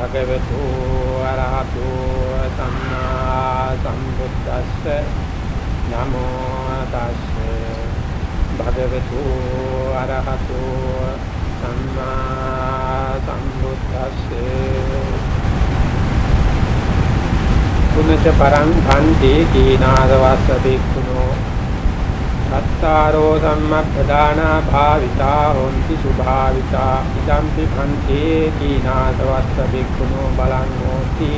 භගවතු අරහතු සම්මා සම්බුද්දස්ස නමෝ තස්සේ. භගවතු අරහතු සම්මා සම්බුද්දස්සේ. පුනච පරං භන්ති කීනාද වස්ස බික්ඛුනෝ සත්තාරෝ සම්මප්පදානා භාවිතා හොಂತಿ සුභාවිතා ඉදම්පි භන්තේ කීනාද වස්ස බික්ඛුනෝ බලං හෝති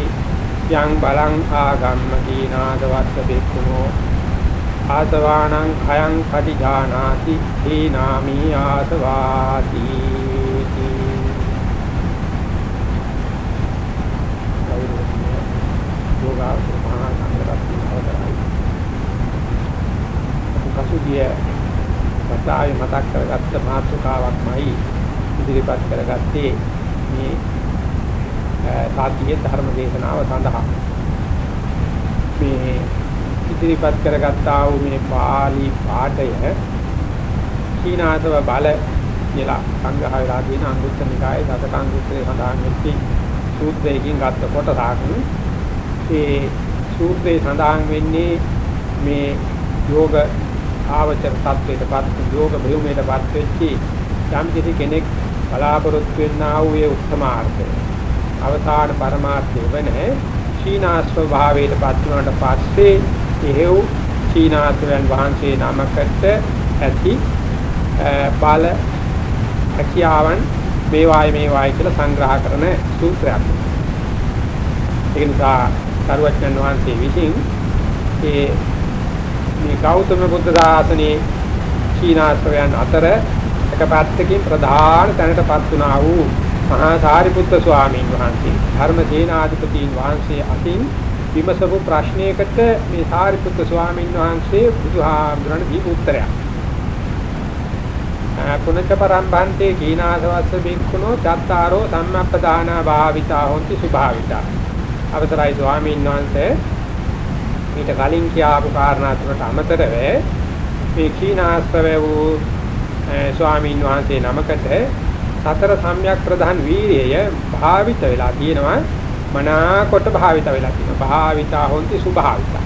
යං බලං ආගම්ම කීනාද වස්ස බික්ඛුනෝ. ආසවානං khයං පටිජානාති දීනාමි ආසවාති. යෝගාවචර මහා සංඝරත්නය අවතරයි පසුගිය වතාවේ මතක් කරගත්ත මාතෘකාවක්මයි ඉදිරිපත් කරගත්තේ මේ සාතියේ ධර්ම දේශනාව සඳහා. මේ ඉදිරිපත් කරගත්තා වූ මේ පාලි පාඨය කීනාතව බල කියලා සංග්‍රහ වෙලා තියෙන අංගුත්තර නිකායේ දසක අංගුත්තරේ සඳහන් වෙච්ච සූත්‍රයකින් ගත්ත කොටසක්. ඒ සූත්‍රයේ සඳහන් වෙන්නේ මේ යෝග ආවචර තත්වයටපත් යෝග භූමියටපත් වෙච්ච යම් කිසි කෙනෙක් බලාපොරොත්තු වෙන්නා වූ ඒ උත්තමාර්ථය අවසාන පරමාර්ථය වෙන ශීනාස්ව භාවයටපත් වුණාට පස්සේ එහෙව් ශීනාස්වයන් වහන්සේ නමකට ඇති බල හැකියාවන් මේ වායි මේ වායි කියලා සංග්‍රහ කරන සූත්‍රයක්. ඒ නිසා සරුවච්චන් වහන්සේ විසින් ඒ මේ ගෞතම බුද්ධ ශාසනයේ චීනාශ්‍රයන් අතර එක පැත්තකින් ප්‍රධාන තැනටපත් වුණා වූ මහා සාරිපුත්‍ර ස්වාමීන් වහන්සේ ධර්මසේනාධිපතීන් වහන්සේ අතින් විමසපු ප්‍රශ්නයකට මේ සාරිපුත්‍ර ස්වාමීන් වහන්සේ බුදුහාමුදුරන් දීපු උත්තරයක්. පුනච පරම්භන්තේ කීනාසවස්ස බික්ඛුනෝ චත්තාරෝ සම්මප්පදානා භාවිතා හොಂತಿ සුභාවිතා. අවතරයි ස්වාමීන් වහන්සේ ඊට කලින් කියාපු කාරණා තුනට අමතරව මේ කීනාස්ත්‍රව වූ ස්වාමීන් වහන්සේ නමකට සතර සම්‍යක් ප්‍රධාන වීරිය භාවිත වෙලා තියෙනවා. මනාකොට භාවිත වෙලා තියෙනවා. භාවිතා හොಂತಿ සුභාවිතා.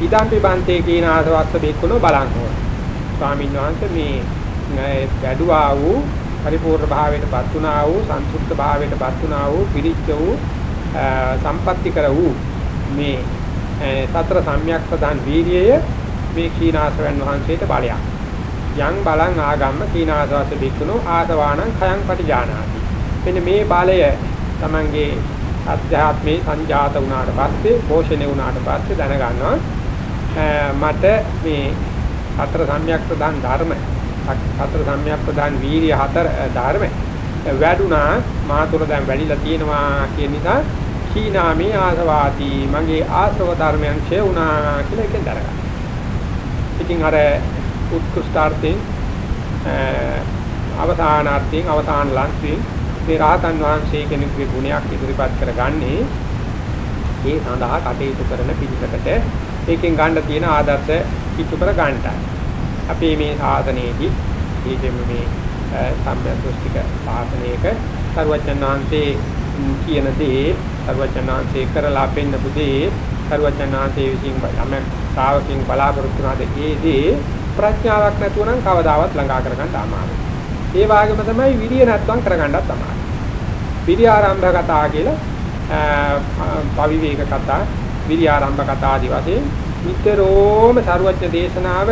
ඉදම්පි බන්තේ කීනාසවස්ස බික්කුණෝ බලං හෝ ස්වාමීන් වහන්සේ මේ වැඩුවා වූ පරිපූර්ණ භාවයටපත් වුණා වූ සංසුප්ත භාවයටපත් වුණා වූ පිරිච්ච වූ සම්පත්‍ති කර වූ මේ සතර සම්‍යක් ප්‍රධාන වීර්යය මේ කීනාසයන් වහන්සේට බලයක්. යං බලං ආගම්ම කීනාසවස බික්කුණෝ ආසවානං khයං පටිජානාති. මෙන්න මේ බලය Tamange අධ්‍යාත්මේ සංජාත වුණාට පස්සේ පෝෂණය වුණාට පස්සේ දැනගන්නවා මට මේ සතර සම්‍යක් ප්‍රධාන ධර්ම සතර සම්‍යක් ප්‍රධාන වීර්ය හතර ධර්ම වැඩුණා මා තුළ දැන් වැඩිලා තියෙනවා කියන නිසා කීනාමේ ආසවාති මගේ ආශ්‍රව ධර්මයන් ඡේ වුණා කියලා එකෙන් දරගන්න. ඉතින් අර උත්කෘෂ්ඨාර්ථයෙන් අවසානාර්ථයෙන් අවසාන ලක්ෂයෙන් මේ රහතන් වහන්සේ කෙනෙකුගේ ගුණයක් ඉදිරිපත් කරගන්නේ ඒ සඳහා කටයුතු කරන පිළිසකට ඒකෙන් ගන්න තියෙන ආදර්ශ කිතු කර ගන්නටයි. අපි මේ සාධනයේදී ඒකෙම මේ සම්‍යක් දෘෂ්ටික සාසනයක සර්වඥාන් වහන්සේ කියන දේ සර්වඥාන්සේ කරලා පෙන්නපු දේ සර්වඥාන්සේ විසින් යම ශ්‍රාවකින් බලාපොරොත්තු වුණාද ඒ දේ ප්‍රඥාවක් නැතුව නම් කවදාවත් ළඟා කරගන්න අමාරුයි. ඒ වගේම තමයි විරිය නැත්නම් කරගන්නත් අමාරුයි. විරිය ආරම්භ කතා කියලා පවිවේක කතා, විරිය ආරම්භ කතා ආදී වශයෙන් නිතරම සර්වඥ දේශනාව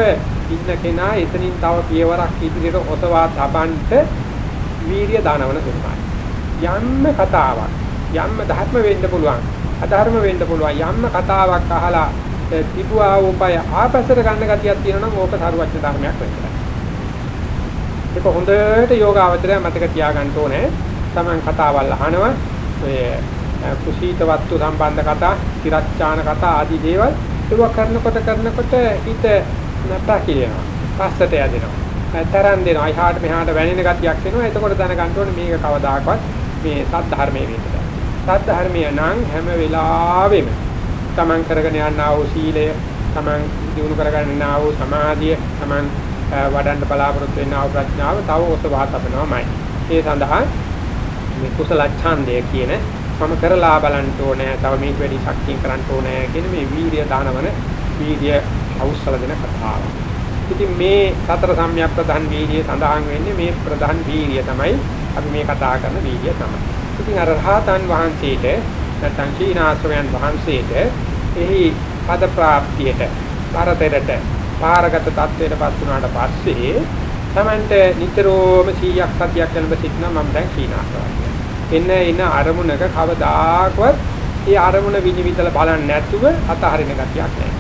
ඉන්න කෙනා එතනින් තව පියවරක් ඉදිරියට ඔසවා තබන්ට වීරිය දානවන දුන්නා. යම්ම කතාවක් යම්ම ධර්ම වෙන්න පුළුවන් අධර්ම වෙන්න පුළුවන් යම්ම කතාවක් අහලා තිබුවා උපය ආපස්සට ගන්න ගතියක් තියෙනවා නම් ඕක සරුවච්ච ධර්මයක් වෙන්න. ඒක හොඳට යෝගාවචරය මතක තියාගන්න ඕනේ. Taman කතාවල් අහනවා ඔය කුසීත වස්තු සම්බන්ධ කතා, තිරච්ඡාන කතා ආදී දේවල් ඒක කරනකොට කරනකොට හිත නැටා කියනවා. පස්සට යදිනවා. තරන් දෙනවා. එහාට මෙහාට වැනෙන ගතියක් එනවා. එතකොට දැනගන්න ඕනේ මේක කවදාකවත් මේ සත්‍ය වෙන්නද. සත්‍ය නම් හැම වෙලාවෙම තමන් කරගෙන යනා වූ සීලය, තමන් දිනු කරගෙන යනා වූ සමාධිය, තමන් වඩන්න බලාපොරොත්තු වෙනා වූ ප්‍රඥාව තව ඔසවා තබනවාමයි. ඒ සඳහා මේ කුසල ඡන්දය කියන මම කරලා බලන්න ඕනේ තව මේක වැඩි ශක්තිය කරන්න ඕනේ කියන මේ වීර්ය දානවන වීර්ය අවශ්‍යල දෙන කතාව. ඉතින් මේ සතර සම්‍යක් ප්‍රධාන වීර්ය සඳහන් වෙන්නේ මේ ප්‍රධාන වීර්ය තමයි අපි මේ කතා කරන වීර්ය තමයි. ඉතින් අර රහතන් වහන්සේට නැත්නම් චීනාශ්‍රමයන් වහන්සේට එහි පද ප්‍රාප්තියට පරතරට පාරගත තත්වයටපත් වුණාට පස්සේ තමන්ට නිතරම 100ක් සතියක් යනකොට සිටින මම දැන් චීනාශ්‍රමය. එන්න එන අරමුණක කවදාකවත් ඒ අරමුණ විනිවිදලා බලන්නේ නැතුව අතහරින ගතියක් නැහැ.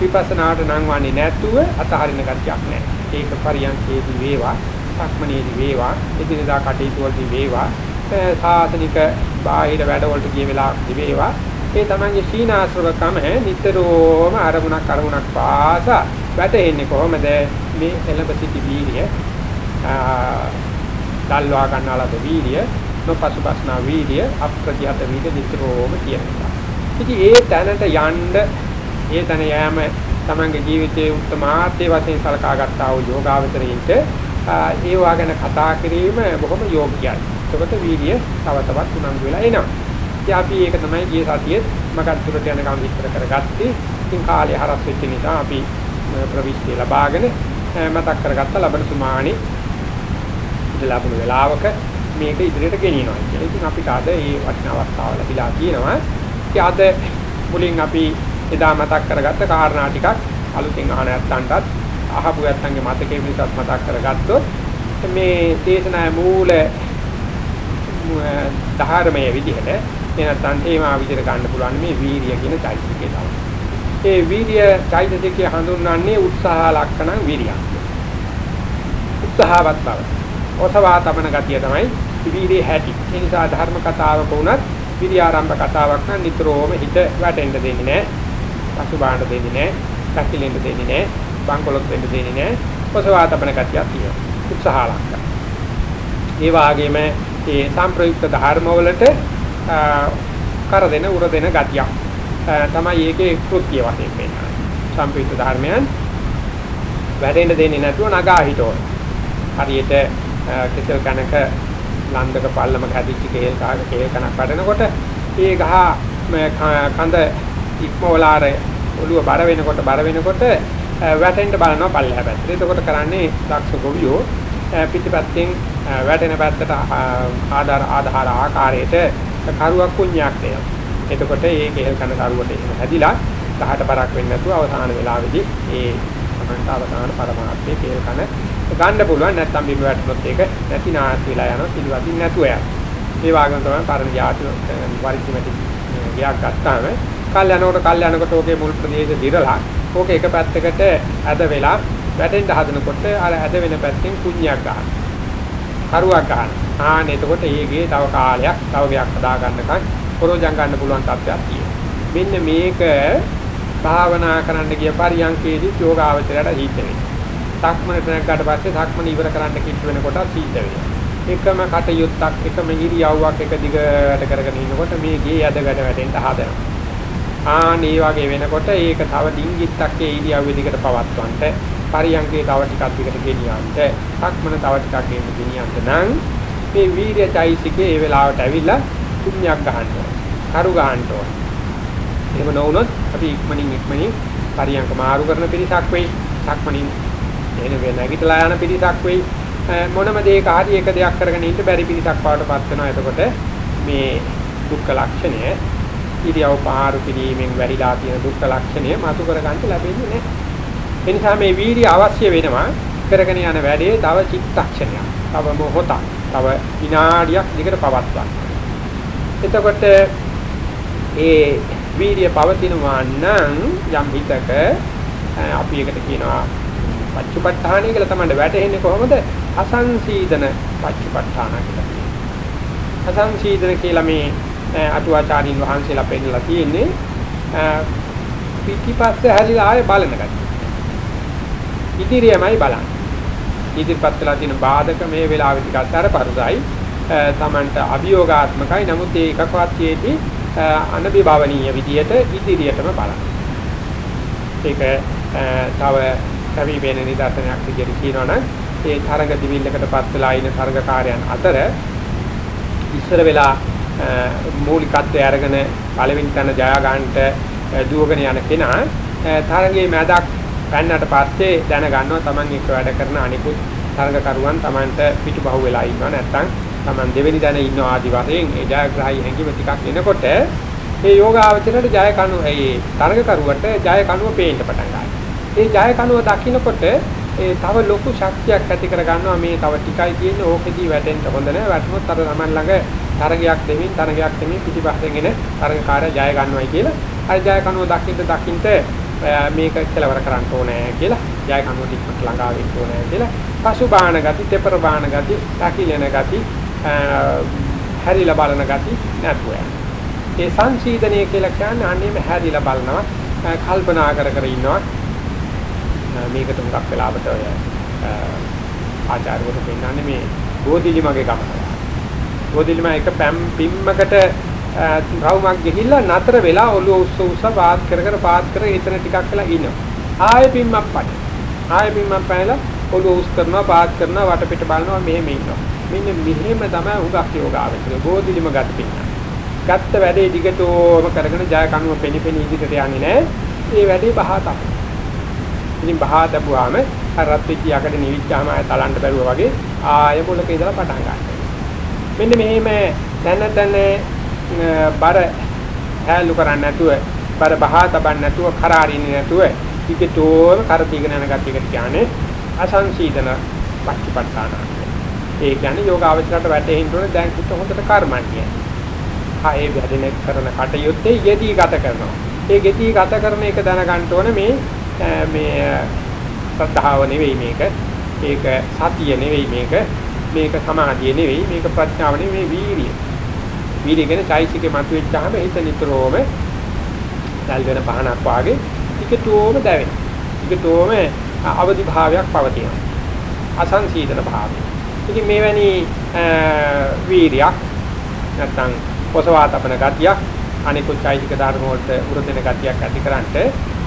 විපස්සනාට නම් වන්නේ නැතුව අතහරින ගතියක් නැහැ. ඒක පරියන්කේදී වේවා, සක්මනේදී වේවා, එදිනදා කටයුතු වලදී වේවා, සාසනික බාහිර වැඩවලට ගිය වෙලාවකදී වේවා. ඒ තමන්ගේ සීනාශ්‍රවකම නිතරම අරමුණක් අරමුණක් පාසා වැටෙන්නේ කොහොමද මේ එළඹ සිටි වීර්ය දල්වා ගන්නාලද වීර්ය නොපසුබස්නා වීර්ය අප්‍රතිහත වීර්ය නිතරම තියෙනවා. ඉතින් ඒ තැනට යන්න ඒ තැන යෑම තමන්ගේ ජීවිතයේ උත්තමාර්ථයේ වශයෙන් සලකා ගත්තා වූ යෝගාවචරයින්ට ඒ වාගෙන කතා කිරීම බොහොම යෝග්‍යයි. ඒකට වීර්ය තව තවත් උනන්දු වෙලා එනවා. ඉතින් අපි ඒක තමයි ගිය සතියේ මකත් දුරට යනකම් විස්තර කරගත්තේ. ඉතින් කාලය හරස් වෙච්ච නිසා අපි ප්‍රවිෂ්ටි ලබාගෙන මතක් කරගත්ත ලබන සුමානි ලැබුණු වෙලාවක මේක ඉදිරියට ගෙනියනවා කියලා. ඉතින් අපිට අද මේ වටිනා අවස්ථාව ලැබිලා තියෙනවා. ඉතින් අද මුලින් අපි එදා මතක් කරගත්ත කාරණා ටිකක් අලුතින් අහන නැත්තන්ටත් අහපු ඇත්තන්ගේ මතකයේ පිටත් මතක් කරගත්තොත් මේ දේශනාවේ මූල ධර්මයේ විදිහට එනත්තන් තේමා විදිහට ගන්න පුළුවන් මේ වීරිය කියන চৈতසිකේ තමයි. ඒ වීරිය চৈতසිකේ හඳුන්වන්නේ උත්සාහ ලක්ෂණ වීරියක්. උත්සාහවත් බව. ඔසවා තමන ගතිය තමයි වීරිය හැටි. ඒ නිසා ධර්ම කතාවක වුණත් වීරිය ආරම්භ කතාවක් නම් නිතරම හිත වැටෙන්න දෙන්නේ නැහැ. පසුබාහට දෙන්නේ නැහැ. පැකිලෙන්න දෙන්නේ නැහැ. බංකොලොත් වෙන්න දෙන්නේ නැහැ. ඔසවා තමන ගතියක් තියෙනවා. උත්සාහ ලක්ෂණ. ඒ වගේම ඒ සම්ප්‍රයුක්ත ධර්මවලට කර දෙන උර දෙන ගතියක් තමයි ඒකේ කෘත්‍ය වශයෙන් පෙන්නන්නේ. සම්ප්‍රයුක්ත ධර්මයන් වැඩෙන්න දෙන්නේ නැතුව නගා හිටවන. හරියට කෙසල් කනක ලන්දක පල්ලමක හැදිච්ච කේල් කහක කේල් කනක් වඩනකොට ඒ ගහ කඳ ඉක්මවලාර ඔළුව බර වෙනකොට බර වෙනකොට වැටෙන්න බලනවා පල්ලෙහා පැත්තට. එතකොට කරන්නේ දක්ෂ ගොවියෝ පිටිපැත්තෙන් වැටෙන පැත්තට ආධාර ආධාර ආකාරයට කරුවක් කුණ්‍යක් දෙනවා. එතකොට මේ කේල් කන කරුවට එහෙම හැදිලා ගහට බරක් වෙන්නේ නැතුව අවසාන වෙලාවේදී ඒ තමන්ට අවසාන පරමාර්ථයේ කේල් කන ගන්න පුළුවන් නැත්නම් බිම වැටුනොත් ඒක නැති නාස් වෙලා යනවා පිළිවදින් නැතුව යනවා. ඒ වගේම තමයි පරණ යාතු වරිච්චිමැටි ගියක් ගත්තාම කල් යනකොට කල් යනකොට ඕකේ මුල් ප්‍රදේශ දිරලා ඕක එක පැත්තකට ඇද වෙලා වැටෙන්න හදනකොට අර ඇද වෙන පැත්තෙන් කුණ්‍යක් ගන්නවා. කරුවක් ගන්නවා. ආන්න එතකොට ඒකේ තව කාලයක් තව ගයක් හදා ගන්නකන් පරෝජම් ගන්න පුළුවන් තත්ත්වයක් තියෙනවා. මෙන්න මේක භාවනා කරන්න ගිය පරියන්කේදී යෝගාවචරයට හිතෙන්නේ. සක්මනට නැග්ගට පස්සේ සක්මන ඉවර කරන්න කිට් වෙනකොට සීත වෙනවා. එකම කටයුත්තක් එකම ඉරියව්වක් එක දිගට කරගෙන ඉන්නකොට මේ ගේ ඇදගඩ වැටෙන්න හදනවා. ආන් මේ වගේ වෙනකොට ඒක තව ඩිංගිත්තක් ඒ ඉරියව්වේ දිගට පවත්වන්න පරියන්කේ තව ටිකක් දිගට ගෙනියන්න සක්මන තව ටිකක් ගෙන්න ගෙනියන්න නම් මේ වීර්යචෛසිකේ ඒ වෙලාවට ඇවිල්ලා කුණ්‍යක් ගන්න ඕන. කරු ගන්න ඕන. එහෙම නොවුනොත් අපි ඉක්මනින් ඉක්මනින් පරියන්ක මාරු කරන පිරිසක් වෙයි. සක්මනින් එන වෙන නැගිටලා යන පිරිසක් වෙයි මොනම දෙයක හරි එක දෙයක් කරගෙන ඉන්න බැරි පිරිසක් බවටපත් වෙනවා එතකොට මේ දුක්ඛ ලක්ෂණය ඉරියව් පහරු කිරීමෙන් වැඩිලා තියෙන දුක්ඛ ලක්ෂණය මතු කරගන්න ලැබෙන්නේ නැහැ ඒ නිසා මේ වීර්ය අවශ්‍ය වෙනවා කරගෙන යන වැඩේ තව චිත්තක්ෂණයක් තව මොහොතක් තව විනාඩියක් දිගට පවත්වන්න එතකොට ඒ වීර්ය පවතිනවා නම් යම් හිතක අපි එකට කියනවා පච්චුපට්ඨානය කියලා තමයි වැටෙන්නේ කොහොමද? අසංසීදන පච්චුපට්ඨාන කියලා. අසංසීදන කියලා මේ අටුවාචාරින් වහන්සේලා පෙන්නලා තියෙන්නේ පිටිපස්සේ හැරිලා ආයේ බලන ගැටි. ඉදිරියමයි බලන්නේ. ඉදිරිපත් වෙලා තියෙන බාධක මේ වෙලාවේ ටිකක් අර පරුසයි. තමන්ට අභියෝගාත්මකයි. නමුත් ඒ එකකවත් අනබිභවනීය විදියට ඉදිරියටම බලන්න. ඒක තව කවි වෙන නිදර්ශනයක් විදිහට කියනවනම් ඒ තරඟ දිවිල්ලකටපත් වෙලා ඉන තරඟකාරයන් අතර ඉස්සර වෙලා මූලිකත්වය අරගෙන පළවෙනි තැන ජය ගන්නට දුවගෙන යන කෙනා තරගයේ මැදක් පැන්නට පස්සේ දැන ගන්නවා Taman එක වැඩ කරන අනිකුත් තරගකරුවන් Tamanට පිටුපහුව වෙලා ඉන්නවා නැත්නම් Taman දෙවෙනි දැන ඉන්නවා ආදි වශයෙන් ඒ ජයග්‍රහයි හැඟීම ටිකක් එනකොට ඒ යෝගාවචරයට ජය කණු ඒ තරගකරුවට ජය කණුව පේන්න පටන් ගන්නවා. ඒ ජය කණුව දකින්නකොට ඒ තව ලොකු ශක්තියක් ඇති කර ගන්නවා මේ තව ටිකයි තියෙන්නේ ඕකෙදී වැටෙන්න හොඳ නැහැ වැටුනොත් අර Taman ළඟ තරගයක් දෙමින් තරගයක් දෙමින් පිටිපස්සෙන් එන තරගකාරය ජය ගන්නවයි කියලා. අර ජය කනුව දකින්න දකින්න මේක කෙලවර කරන්න ඕනේ කියලා ජය කනුව ටිකක් ළඟා වෙන්න ඕනේ කියලා. පසු බාහන ගති තෙපර බාහන ගති දකිලෙන ගති හැරිලා බලන ගති නැතුව ඒ සංසීදනය කියලා කියන්නේ අන්නේම හැරිලා බලනවා කල්පනා කර කර ඉන්නවා. මේකට හුඟක් වෙලාවට ඔය ආචාර්යවරු පෙන්නන්නේ මේ බෝධිලි මගේ ගමන. බෝධිලිම එක පැම් පිම්මකට රවුමක් ගිහිල්ලා නතර වෙලා ඔළුව උස්ස උස්ස පාත් කර කර පාත් කර එතන ටිකක් වෙලා ඉනවා. ආයෙ පිම්මක් පඩ. ආයෙ පිම්මක් පැනලා ඔළුව උස් කරනවා පාත් කරනවා වටපිට බලනවා මෙහෙම ඉන්නවා. මෙන්න මෙහෙම තමයි උගක් යෝගාවචරය. බෝධිලිම ගත පින්න. ගත්ත වැඩේ දිගටම කරගෙන ජය කනුව පෙනිපෙනි ඉදිරියට යන්නේ නැහැ. ඒ වැඩේ බහා තමයි. ඉතින් බහා දපුවාම අර රත් වෙච්ච යකඩ නිවිච්චාම ආය තලන්න බැරුවා වගේ ආය මොලක ඉඳලා පටන් ගන්නවා. මෙන්න මෙහෙම දැන දැන බර හැලු කරන්නේ නැතුව බර බහා තබන්නේ නැතුව කරාරින්නේ නැතුව ටිකටෝම කර දීගෙන යන ගතියකට කියන්නේ අසංසීතන පච්චපට්ඨාන. ඒ කියන්නේ යෝගාවචරයට වැටෙන්න ඕනේ දැන් කුත හොඳට කර්මන්නේ. ආයේ වැඩෙන කරන කටයුත්තේ යෙදී ගත කරනවා. ඒ යෙදී ගත කරන එක දැනගන්න ඕනේ මේ මේ සද්ධාව නෙවෙයි මේක. ඒක සතිය නෙවෙයි මේක. මේක සමාධිය නෙවෙයි මේක ප්‍රඥාව නෙවෙයි මේ වීරිය. වීරිය කියන්නේ චෛසිකේ මතුවෙච්චාම හිත නිතරම දැල් වෙන පහනක් වාගේ ටිකටෝම දැවෙන. ටිකටෝම අවදි භාවයක් පවතිනවා. අසංසීතන භාවය. ඉතින් මේවැනි වීරියක් නැත්නම් පොසවා තපන ගතියක් අනිකුත් චෛසික ධර්ම වලට උරදෙන ගතියක් ඇතිකරන්ට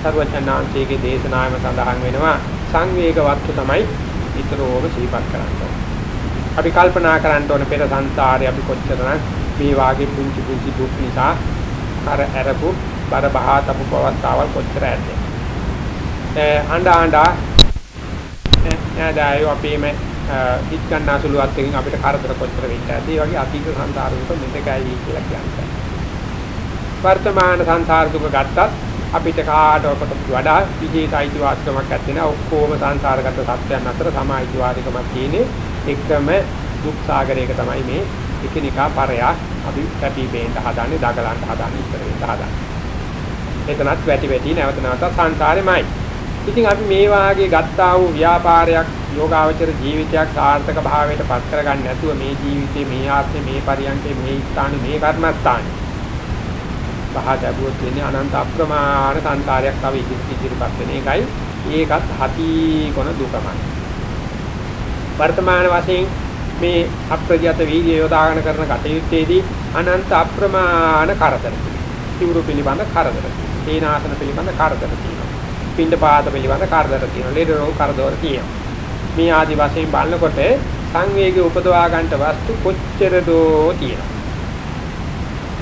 සර්වඥාන්සේගේ දේශනාවම සඳහන් වෙනවා සංවේග වස්තු තමයි විතරෝම සිහිපත් කරන්නේ. අපි කල්පනා කරන්න ඕනේ පෙර සංසාරේ අපි කොච්චරනම් මේ වාගේ පුංචි පුංචි දුක් නිසා අර ඇරපු බර බහා තපු පවස්තාවල් කොච්චර ඇද්ද. අඬ අඬ නෑදෑයෝ අපේම හිත ගන්නාසුළු අත්කින් අපිට කරදර කොච්චර වෙන්න ඇද්ද. ඒ වගේ අතීත සංසාර දුක මෙතකයි කියලා කියන්නේ. වර්තමාන සංසාර දුක ගත්තත් අපිට කාටවත් වඩා විශේෂ අයිතිවාසිකමක් නැත්නම් ඔක්කොම සංසාරගත සත්‍යයන් අතර සම අයිතිවාසිකමක් තියෙන්නේ එකම දුක් සාගරයක තමයි මේ එකිනෙකා පරයා අපි කැපී පෙනෙන්න හදන්නේ දගලන්න හදන්නේ ඉතර වෙන්න හදන්නේ. එතනත් වැටි වැටි නැවත නැවත සංසාරෙමයි. ඉතින් අපි මේ වාගේ ගත්තා වූ ව්‍යාපාරයක් යෝගාවචර ජීවිතයක් සාර්ථක භාවයට පත් කරගන්න නැතුව මේ ජීවිතේ මේ ආත්මේ මේ පරියන්කේ මේ ස්ථානේ මේ කර්මස්ථානේ පහ ලැබුවොත් වෙන්නේ අනන්ත අප්‍රමාණ සංකාරයක් තව ඉදිරිපත් වෙන එකයි. ඒකත් හති කොන දුකමයි. වර්තමාන වශයෙන් මේ අප්‍රජාත වීර්ය යොදාගෙන කරන කටයුත්තේදී අනන්ත අප්‍රමාණ කරදර. සිවුරු පිළිබඳ කරදර. තේනාසන පිළිබඳ කරදර තියෙනවා. පින්ඩ පාත පිළිබඳ කරදර තියෙනවා. ලෙඩ රෝග කරදර තියෙනවා. මේ ආදි වශයෙන් බලනකොට සංවේගය උපදවා ගන්නට වස්තු කොච්චර දෝ තියෙනවා.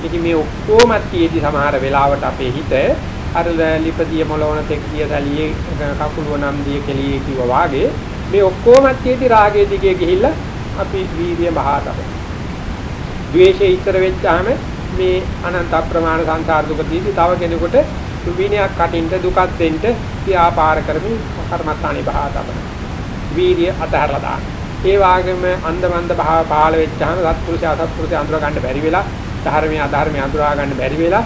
ඉතින් මේ ඔක්කොමත් තියේදී සමහර වෙලාවට අපේ හිත අර ලිපදිය මොළවන තෙක්කිය සැලියේ කකුලුව නම් දිය කෙලියේ කිව්වා වාගේ මේ ඔක්කොමත් තියේදී රාගයේ දිගේ ගිහිල්ලා අපි වීර්ය බහා තබන. ද්වේෂය ඉතර වෙච්චාම මේ අනන්ත අප්‍රමාණ සංසාර දුක දීදී තව කෙනෙකුට විනයක් කටින්ට දුකක් දෙන්න ව්‍යාපාර කරමින් කර්මස්ථානේ බහා තබන. වීර්ය අතහැරලා දාන. ඒ වගේම අන්දමන්ද භාව පහළ වෙච්චාම සත්පුරුෂය අසත්පුරුෂය අඳුර ගන්න බැරි වෙලා ධර්මයේ අධර්මයේ අඳුරා ගන්න බැරි වෙලා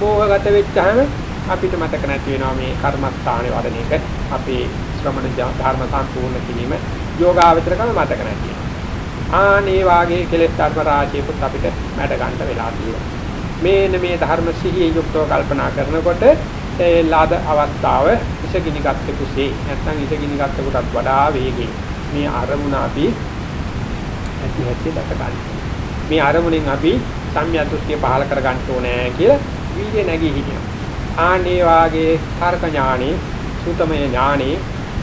මෝහගත වෙච්චාම අපිට මතක නැති වෙනවා මේ කර්මස්ථානේ වඩන එක. අපේ ශ්‍රමණ ධර්ම සම්පූර්ණ කිරීම යෝගාවචරකම මතක නැති ආනේ වාගේ කෙලෙස් ධර්ම රාශියකුත් අපිට මැඩ ගන්න වෙලා තියෙනවා. මේන මේ ධර්ම සිහියේ යුක්තව කල්පනා කරනකොට ඒ ලාද අවස්ථාව ඉසගිනි ගත්ත කුසේ නැත්නම් ඉසගිනි ගත්ත කොටත් වඩා වේගෙන් මේ අරමුණ අපි ඇති ඇති දැක ගන්න. මේ අරමුණෙන් අපි සම්‍යක් දෘෂ්ටිය පහල කර ගන්න ඕනේ කියලා වීර්ය නැගී හිටිනවා. ආනේ වාගේ තර්ක ඥානෙ, සුතමය ඥානෙ,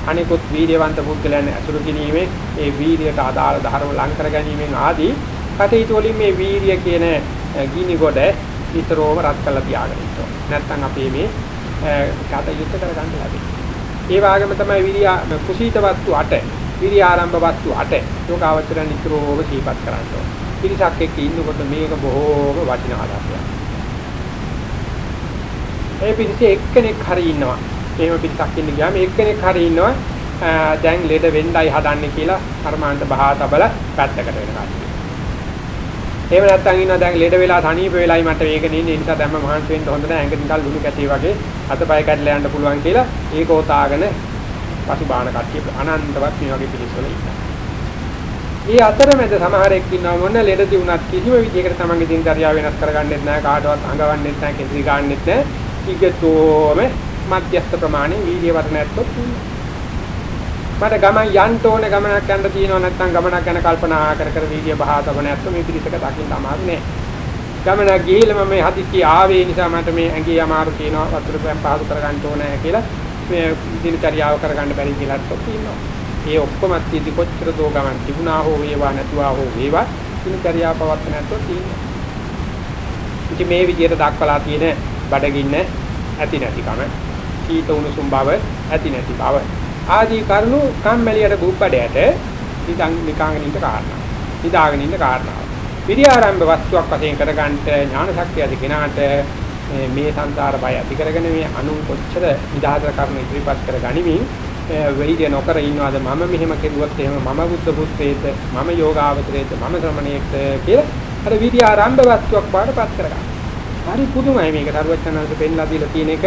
අනිකුත් වීර්යවන්ත පුද්ගලයන් ඇසුරු කිරීමේ ඒ වීර්යයට අදාළ ධර්ම ලං කර ගැනීමෙන් ආදී කටයුතු වලින් මේ වීර්ය කියන ගිනි ගොඩ විතරෝම රත් කරලා තියාගෙන ඉන්නවා. නැත්නම් අපි මේ කටයුත්ත කරගන්න ලැබෙන්නේ. ඒ වගේම තමයි විරිය කුසීත වස්තු 8 විරිය ආරම්භ වස්තු 8 යෝගාවචරණ නිතරම සීපත් කරන්න ඕන. පිරිසක් එක්ක ඉන්නකොට මේක බොහෝම වටිනා ආදාසයක්. ඒ පිරිසේ එක්කෙනෙක් හරි ඉන්නවා. එහෙම පිරිසක් ඉන්න ගියාම එක්කෙනෙක් හරි ඉන්නවා. දැන් ලෙඩ වෙන්නයි හදන්නේ කියලා කර්මාන්ත බහා තබල පැත්තකට වෙනවා. එහෙම නැත්නම් ඉන්නවා දැන් ලෙඩ වෙලා තනීප වෙලායි මට මේක නෙන්නේ ඒ නිසා දැම්ම මහන්සි වෙන්න හොඳ නැහැ ඇඟ නිකන් ලුණු කැටි වගේ අතපය කැඩලා යන්න පුළුවන් කියලා ඒකෝතාගෙන පසුබාන කට්ටිය අනන්තවත් මේ වගේ පිළිස්සල ඉන්නවා. මේ අතරමැද සමහරෙක් ඉන්නවා මොන ලෙඩදී වුණත් කිසිම විදිහකට තමන්ගේ දිනචර්යාව වෙනස් කරගන්නෙත් නැහැ කාටවත් අඟවන්නෙත් නැහැ කෙන්ද්‍රී ගන්නෙත් නැහැ. ඊගතෝම මධ්‍යස්ථ ප්‍රමාණය වීර්ය වර්ණ නැත්තොත් මට ගමන් යන්න ඕන ගමනක් යන්න තියෙනවා නැත්නම් ගමනක් ගැන කල්පනා කර කර වීර්ය බහා තබන නැත්නම් මේ පිළිසක දකින්න අමාරු නෑ. ගමනක් ගිහිල්ලා මම මේ හදිස්සි ආවේ නිසා මට මේ ඇඟේ අමාරු තියෙනවා වතුර පහසු කරගන්න ඕනේ කියලා මේ දිනචරියාව කරගන්න බැරි කියලා තියෙනවා. ඒ ඔක්කොම අත්‍යදි කොච්චර දෝ ගමන් තිබුණා හෝ වේවා නැතුවා හෝ වේවා දිනචරියාව පවත්වන්න නැත්නම් තියෙනවා. ඉතින් මේ විදිහට දක්වලා තියෙන බඩගින්න ඇති නැතිකම සීත උණුසුම් බව ඇති නැති බව ආදී කරුණු කම්මැලියට බුබ්බඩයට නිකන් නිකාගෙන ඉන්න කාරණා. නිදාගෙන ඉන්න කාරණා. විරියාරම්භ වස්තුවක් වශයෙන් කරගන්නට ඥාන ශක්තිය ඇති කෙනාට මේ සංසාර බය ඇති කරගෙන මේ අනුන් කොච්චර නිදාතර කර්ම ඉදිරිපත් කර ගනිමින් වෙයිද නොකර ඉන්නවාද? මම මෙහෙම කෙරුවොත් එහෙම මම බුද්ධ පුත්‍රයෙක්ද? මම යෝගාවචරයෙක්ද? මම ශ්‍රමණයෙක්ද කියලා අර විරියාරම්භ වස්තුවක් බාටපත් කරගන්න. හරි පුදුමයි මේක. සරුවචනanse පෙන්ලා දීලා තියෙන එක.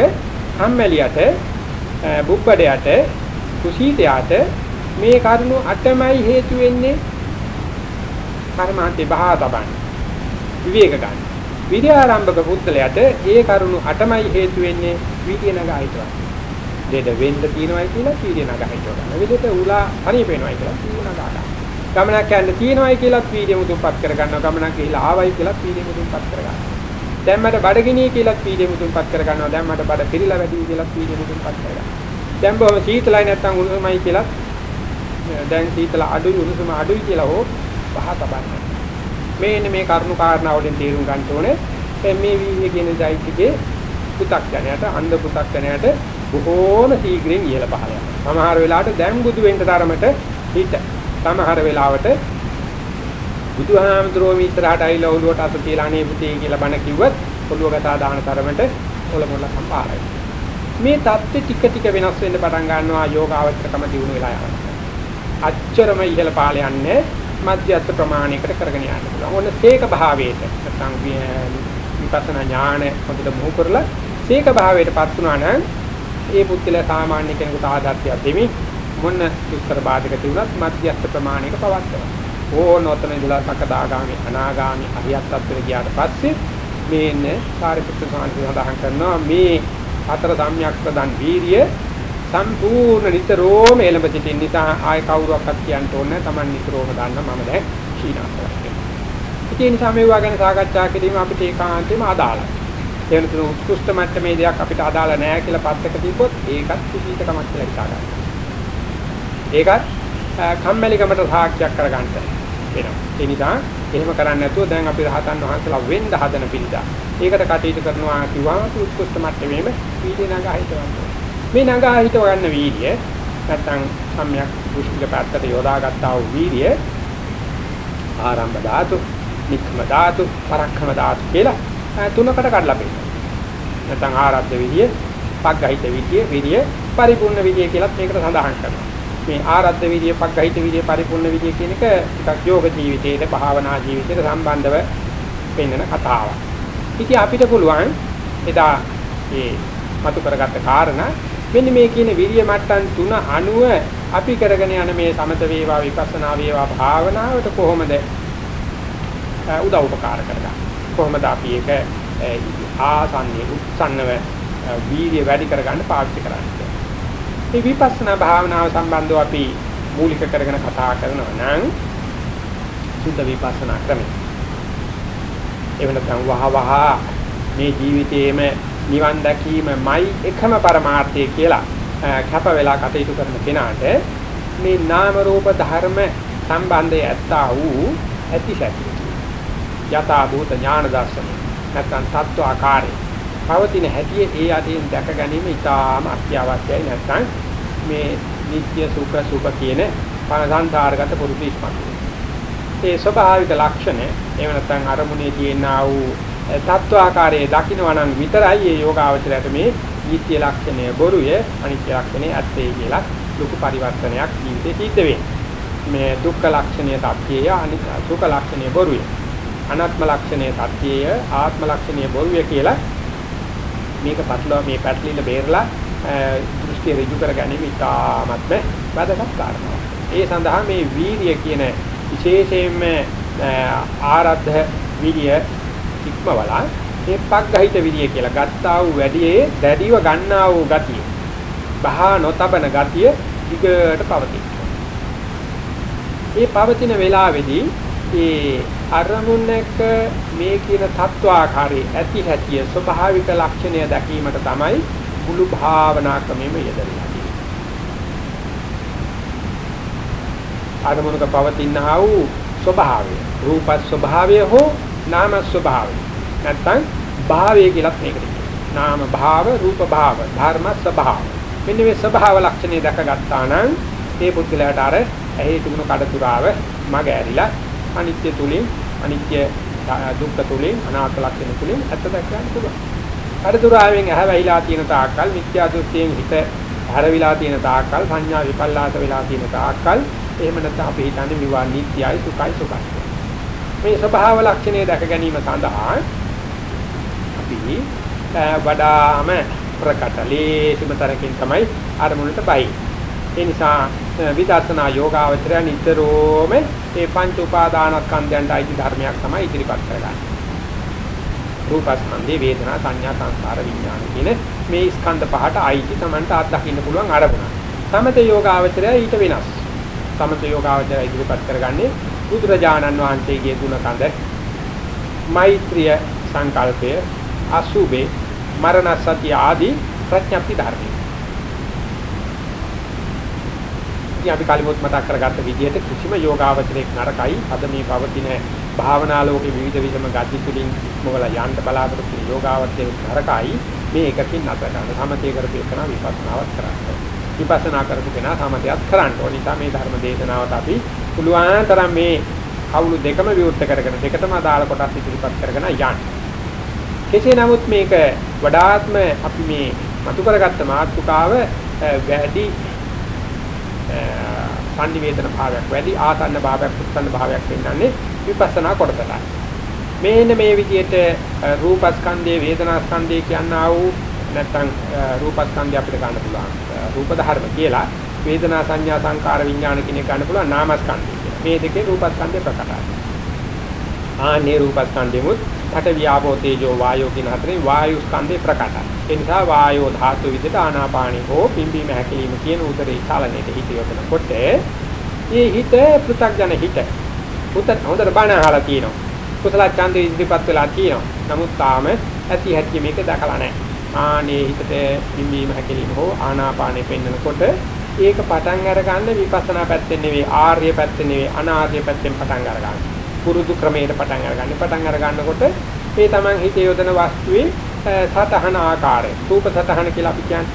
කම්මැලියට බුබ්බඩයට කුසීතයාට මේ කරුණු අටමයි හේතු වෙන්නේ. කර්මාන්තේ බහා තබන්න. විවේක ගන්න. විද්‍ය ආරම්භක පුද්ගලයාට ඒ කරුණු අටමයි හේතු වෙන්නේ වීර්ය නගා හිටවන්න. දෙද වෙන්න තියෙනවයි කියලා පීඩිය නගහිට ගන්න. විදෙත උලා හනිපේනවයි කියලා පීඩිය නගා ගන්න. ගමනක් යන්න තියෙනවයි කියලා පීඩිය මුදුන්පත් කර ගන්නවා. ගමනක් ගිහිලා ආවයි කියලා පීඩිය මුදුන්පත් කර ගන්නවා. දැන් මට බඩගිනිය කියලා පීඩිය මුදුන්පත් කර ගන්නවා. දැන් මට බඩ පිරিলা වැඩි කියලා පීඩිය මුදුන්පත් කර ගන්නවා. දැන් බොහොම සීතලයි නැත්තම් උණුසුමයි කියලා දැන් සීතල අඩුයි උණුසුම අඩුයි කියලා හෝ පහ තබන්න. මේන්න මේ කරුණු කාරණාවලින් තේරුම් ගන්න ඕනේ. මේ වීර්ය කියන දෛත්‍යයේ පු탁 ජනයට අන්ධ පු탁 ජනයට බොහෝම ශීඝ්‍රයෙන් ඉහළ පහළ යනවා. සමහර වෙලාවට දැන් බුදු වෙන්න තරමට හිත. සමහර වෙලාවට බුදුහාමතුරෝ මිත්‍රාට අයිලා ඔළුවට අත තියලා අනේ පුතේ කියලා බණ කිව්වත් ඔළුව ගසා දාන තරමට ඔල මොල සම්පාරයි. මේ தත්ත්වෙ ටික ටික වෙනස් වෙන්න පටන් ගන්නවා යෝගාවචරකම දිනු වෙලා යනවා. අච්චරම ඉහළ පාල යන්නේ මධ්‍යස්ථ ප්‍රමාණයකට කරගෙන යන්න පුළුවන්. ඔන්න සීක භාවයට නැත්නම් විපස්සනා ඥාන හොඳට මොහු කරලා සීක භාවයටපත් වුණා නම් ඒ පුත්තිල සාමාන්‍ය කෙනෙකුට ආදර්ශයක් දෙමි මොන දුක්තර බාධක තිබුණත් මධ්‍යස්ථ ප්‍රමාණයක පවත්වනවා. ඕනෝතන ඉඳලා සකදාගාමි අනාගාමි අරියත් ත්‍ත්වෙට ගියාට පස්සේ මේන්නේ සාරිපුත්‍ර සාන්ති සඳහන් කරනවා මේ හතර සම්‍යක් ප්‍රදන් වීරිය සම්පූර්ණ නිතරම එළඹ සිටින නිසා ආය කවුරුවක්වත් කියන්න ඕනේ Taman නිතරම දන්න මම දැන් ශීනාස්තරක් වෙනවා. ඒ නිසා මේවා ගැන සාකච්ඡා කිරීම අපිට ඒකාන්තයෙන්ම අදාළයි. ඒ වෙනතුන උත්කෘෂ්ඨ මට්ටමේ දෙයක් අපිට අදාළ නැහැ කියලා පස්සක තිබ්බොත් ඒකත් කුසීතකමක් කියලා හිතා ගන්න. ඒකත් කම්මැලිකමට සාක්ෂියක් කරගන්න වෙනවා. ඒ නිසා එහෙම කරන්නේ නැතුව දැන් අපි රහතන් වහන්සේලා වෙන්න හදන පිළිදා. ඒකට කටයුතු කරනවා කිව්වම උත්කෘෂ්ඨ මට්ටමේම වීර්ය නගා හිතවන්න. මේ නගා හිතව ගන්න වීර්ය නැත්නම් සම්‍යක් දුෂ්ටික පැත්තට යොදාගත්තා වූ වීර්ය ආරම්භ ධාතු, නික්ම ධාතු, පරක්ඛම ධාතු කියලා තුනකට කඩලා පෙන්නනවා. නැත්නම් ආරද්ධ විදිය, පග්ගහිත විදිය, විදිය, පරිපූර්ණ විදිය කියලා මේකට සඳහන් කරනවා. මේ ආරද්ධ විදිය, පග්ගහිත විදිය, පරිපූර්ණ විදිය කියන එක ටිකක් යෝග ජීවිතයේ භාවනා ජීවිතයට සම්බන්ධව පෙන්වන කතාවක්. ඉතින් අපිට පුළුවන් එදා මේ මතු කරගත්ත කාරණා මෙන්න මේ කියන විරිය මට්ටම් තුන අනුව අපි කරගෙන යන මේ සමත වේවා විපස්සනා වේවා භාවනාවට කොහොමද උදව් උපකාර කරගන්නේ කොහොමද අපි ඒක ආසන්නේ උත්සන්නව වීර්ය වැඩි කරගන්න පාවිච්චි කරන්නේ. මේ විපස්සනා භාවනාව සම්බන්ධව අපි මූලික කරගෙන කතා කරනවා නම් සුද්ධ විපස්සනා ක්‍රමය. එවනතම් වහ වහ මේ ජීවිතයේම නිවන් දැකීමයි එකම පරමාර්ථය කියලා කැප වෙලා කටයුතු කරන කෙනාට මේ නාම රූප ධර්ම සම්බන්ධය ඇත්තා වූ ඇතිශක්තිය යථා භූත ඥාන දර්ශනය. නැත්නම් තත්ත්ව ආකාරය. පවතින හැටි ඒ යටින් දැක ගැනීම ඉතාම අත්‍යවශ්‍යයි. නැත්නම් මේ නිත්‍ය සුඛ සුඛ කියන පනසංසාරගත පුරුදු ඉස්මතු ඒ ස්වභාවික ලක්ෂණ එහෙම නැත්නම් අරමුණේ තියෙනා වූ තත්ත්ව ආකාරයේ දකින්නවා නම් විතරයි මේ යෝගාවචරයට මේ නිත්‍ය ලක්ෂණය බොරුය අනිත්‍ය ලක්ෂණය ඇත්තේ කියලා ලොකු පරිවර්තනයක් ජීවිතේ සිද්ධ වෙන්නේ. මේ දුක්ඛ ලක්ෂණය තත්ත්වය අනිත්‍ය සුඛ ලක්ෂණය බොරුය. අනාත්ම ලක්ෂණය තත්ත්වය ආත්ම ලක්ෂණය බොරුය කියලා මේක පටලවා මේ පැටලිල්ල බේරලා දෘෂ්ටි ඍජු කර ගැනීම ඉතාමත්ම වැදගත් කාරණාවක්. ඒ සඳහා මේ වීර්ය කියන විශේෂයෙන්ම ආරද්ධ විරිය ඉක්මවලා මේ පග්ගහිත විරිය කියලා ගත්තා වූ වැඩියේ දැඩිව ගන්නා වූ ගතිය. බහා නොතබන ගතිය දිගට පවතී. මේ පවතින වේලාවේදී ඒ අරමුණක මේ කියන තත්වාකාරයේ ඇති හැටිය ස්වභාවික ලක්ෂණය දැකීමට තමයි මුළු භාවනා ක්‍රමෙම යෙදෙන්නේ. අරමුණක පවතිනා වූ ස්වභාවය, රූප ස්වභාවය හෝ නාම ස්වභාවය. නැත්තම් භාවය කියලත් මේකට කියනවා. නාම භාව, රූප භාව, ධර්ම ස්වභාව. මෙන්න මේ ස්වභාව ලක්ෂණය දැකගත්තා නම් ඒ පුද්ගලයාට අර ඇහි තිබුණු කඩතුරාව මග ඇරිලා අනිත්‍ය තුලින් අනිත්‍ය දුක්ඛ තුලින් අනාත්ම ලක්ෂණ තුලින් ඇත්ත දැක ගන්න පුළුවන්. කඩතුරාවෙන් ඇහැවිලා තියෙන තාක්කල් මිත්‍යා දෘෂ්ටියෙන් හිත හැරවිලා තියෙන තාක්කල් සංඥා විපල්ලාස වෙලා තියෙන තාක්කල් එහෙම නැත්නම් අපි හිතන්නේ විවා නිත්‍යයි සුඛයි සුඛයි. මේ ස්වභාව ලක්ෂණය දැක ගැනීම සඳහා අපි වඩාම ප්‍රකට ලේසිමතරකින් තමයි අරමුණට බයි. ඒ නිසා විදර්ශනා යෝගාවචරය නිතරම මේ පංච උපාදානස්කන්ධයන්ට අයිති ධර්මයක් තමයි ඉදිරිපත් කරගන්නේ. රූපස්කන්ධේ වේදනා සංඥා සංස්කාර විඥාන කියන මේ ස්කන්ධ පහට අයිති තමන්ට අත්දකින්න පුළුවන් අරමුණ. සමත යෝගාවචරය ඊට වෙනස්. සමත යෝගාවචරය ඉදිරිපත් කරගන්නේ බුදුරජාණන් වහන්සේගේ ගුණ කඳ මෛත්‍රිය සංකල්පය අසුබේ මරණ සත්‍ය ආදී ප්‍රඥප්ති ධර්මයි. ඉතින් අපි කලිමුත් මතක් කරගත්ත විදිහට කිසිම යෝගාවචරයක් නරකයි අද මේ පවතින භාවනා ලෝකේ විවිධ විසම ගති තුලින් මොකලා යන්න බලාපොරොත්තු වෙන යෝගාවචරයක් නරකයි මේ එකකින් නැතර ගන්න සමතේ කරපේකන විපස්සනාවක් කරන්න. විපස්සනා කරපු කෙනා සමතයත් කරන්න ඕනේ. නිසා මේ ධර්ම දේශනාවට අපි පුළුවන් තරම් මේ කවුළු දෙකම විවෘත කරගෙන දෙකටම අදාළ කොටස් ඉදිරිපත් කරගෙන යන්න. කෙසේ නමුත් මේක වඩාත්ම අපි මේ මතු කරගත්ත මාතෘකාව වැඩි සංනිවේදන භාවයක් වැඩි ආසන්න භාවයක් උත්සන්න භාවයක් වෙන්නන්නේ විපස්සනා කොටසටයි. මේන්න මේ විදිහට රූපස්කන්ධයේ වේදනාස්කන්ධයේ කියනා වූ නැත්නම් රූපස්කන්ධය අපිට ගන්න පුළුවන්. රූප ධර්ම කියලා වේදනා සංඥා සංකාර විඥාන කියන එක ගන්න පුළුවන් නාමස්කන්ධය කියලා. මේ දෙකේ රූපස්කන්ධය ප්‍රකටයි. ආනේ රූපස්කන්ධෙමුත් පට වියාපෝ තේජෝ වායෝ කියන හතරේ වායු ස්කන්ධේ ප්‍රකටයි. ඒ නිසා වායෝ ධාතු විදිහට ආනාපානි හෝ පිම්බීම හැකිලිම කියන උදරේ චලනයේ හිත යොදනකොට මේ හිත පෘථග්ජන හිත. උතත් හොඳට බණ අහලා තියෙනවා. කුසල ඡන්ද ඉදිරිපත් වෙලා තියෙනවා. නමුත් තාම ඇති හැටි මේක දැකලා නැහැ. ආනේ හිතට පිම්බීම හැකිලිම හෝ ආනාපානෙ පෙන්නකොට ඒක පටන් අර ගන්න විපස්සනා පැත්තෙන් නෙවෙයි ආර්ය පැත්තෙන් නෙවෙයි අනාර්ය පැත්තෙන් පටන් අර ගන්න. පුරුදු ක්‍රමයට පටන් අරගන්න. පටන් අර ගන්නකොට මේ Taman හිතේ යොදන වස්තුවේ සතහන ආකාරය. රූප සතහන කියලා අපි කියන්නේ.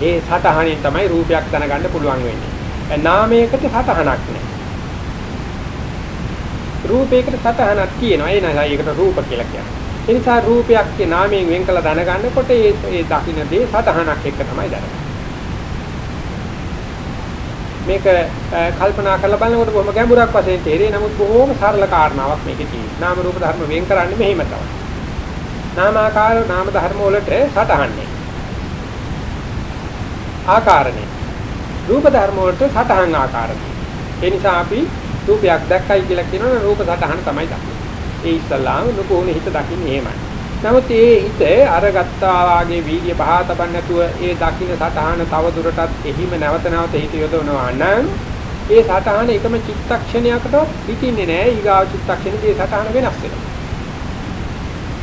ඒ සතහනෙන් තමයි රූපයක් දැනගන්න පුළුවන් වෙන්නේ. නාමයකට සතහනක් නැහැ. රූපයකට සතහනක් තියෙනවා. ඒ නිසා ඒකට රූප කියලා කියනවා. ඒ නිසා රූපයක් නාමයෙන් වෙන් කළ දැනගන්නකොට ඒ ඒ දකින්න දේ සතහනක් එක්ක තමයි දැනගන්නේ. මේක කල්පනා කරලා බලනකොට බොහොම ගැඹුරක් වශයෙන් තේරෙයි. නමුත් බොහොම සරල කාරණාවක් මේකේ තියෙනවා. නාම රූප ධර්ම වෙන් කරන්නේ මෙහෙම තමයි. නාමාකාර නාම ධර්ම වලට සටහන්නේ. ආකාරනේ. රූප ධර්ම වලට සටහන් ආකාරනේ. ඒ නිසා අපි රූපයක් දැක්කයි කියලා කියනවනේ රූප සටහන තමයි දකින්නේ. ඒ ඉස්සල්ලාම නුකෝනේ හිත දකින්නේ එහෙමයි. නමුත් ඒ හිත අරගත්තා වාගේ වීර්ය පහත බන්න නැතුව ඒ දකින්න සටහන තව දුරටත් එහිම නැවත නැවත හිත යොදවනවා නම් ඒ සටහන එකම චිත්තක්ෂණයකට හිතින්නේ නැහැ ඊගාව චිත්තක්ෂණයේ සටහන වෙනස් වෙනවා.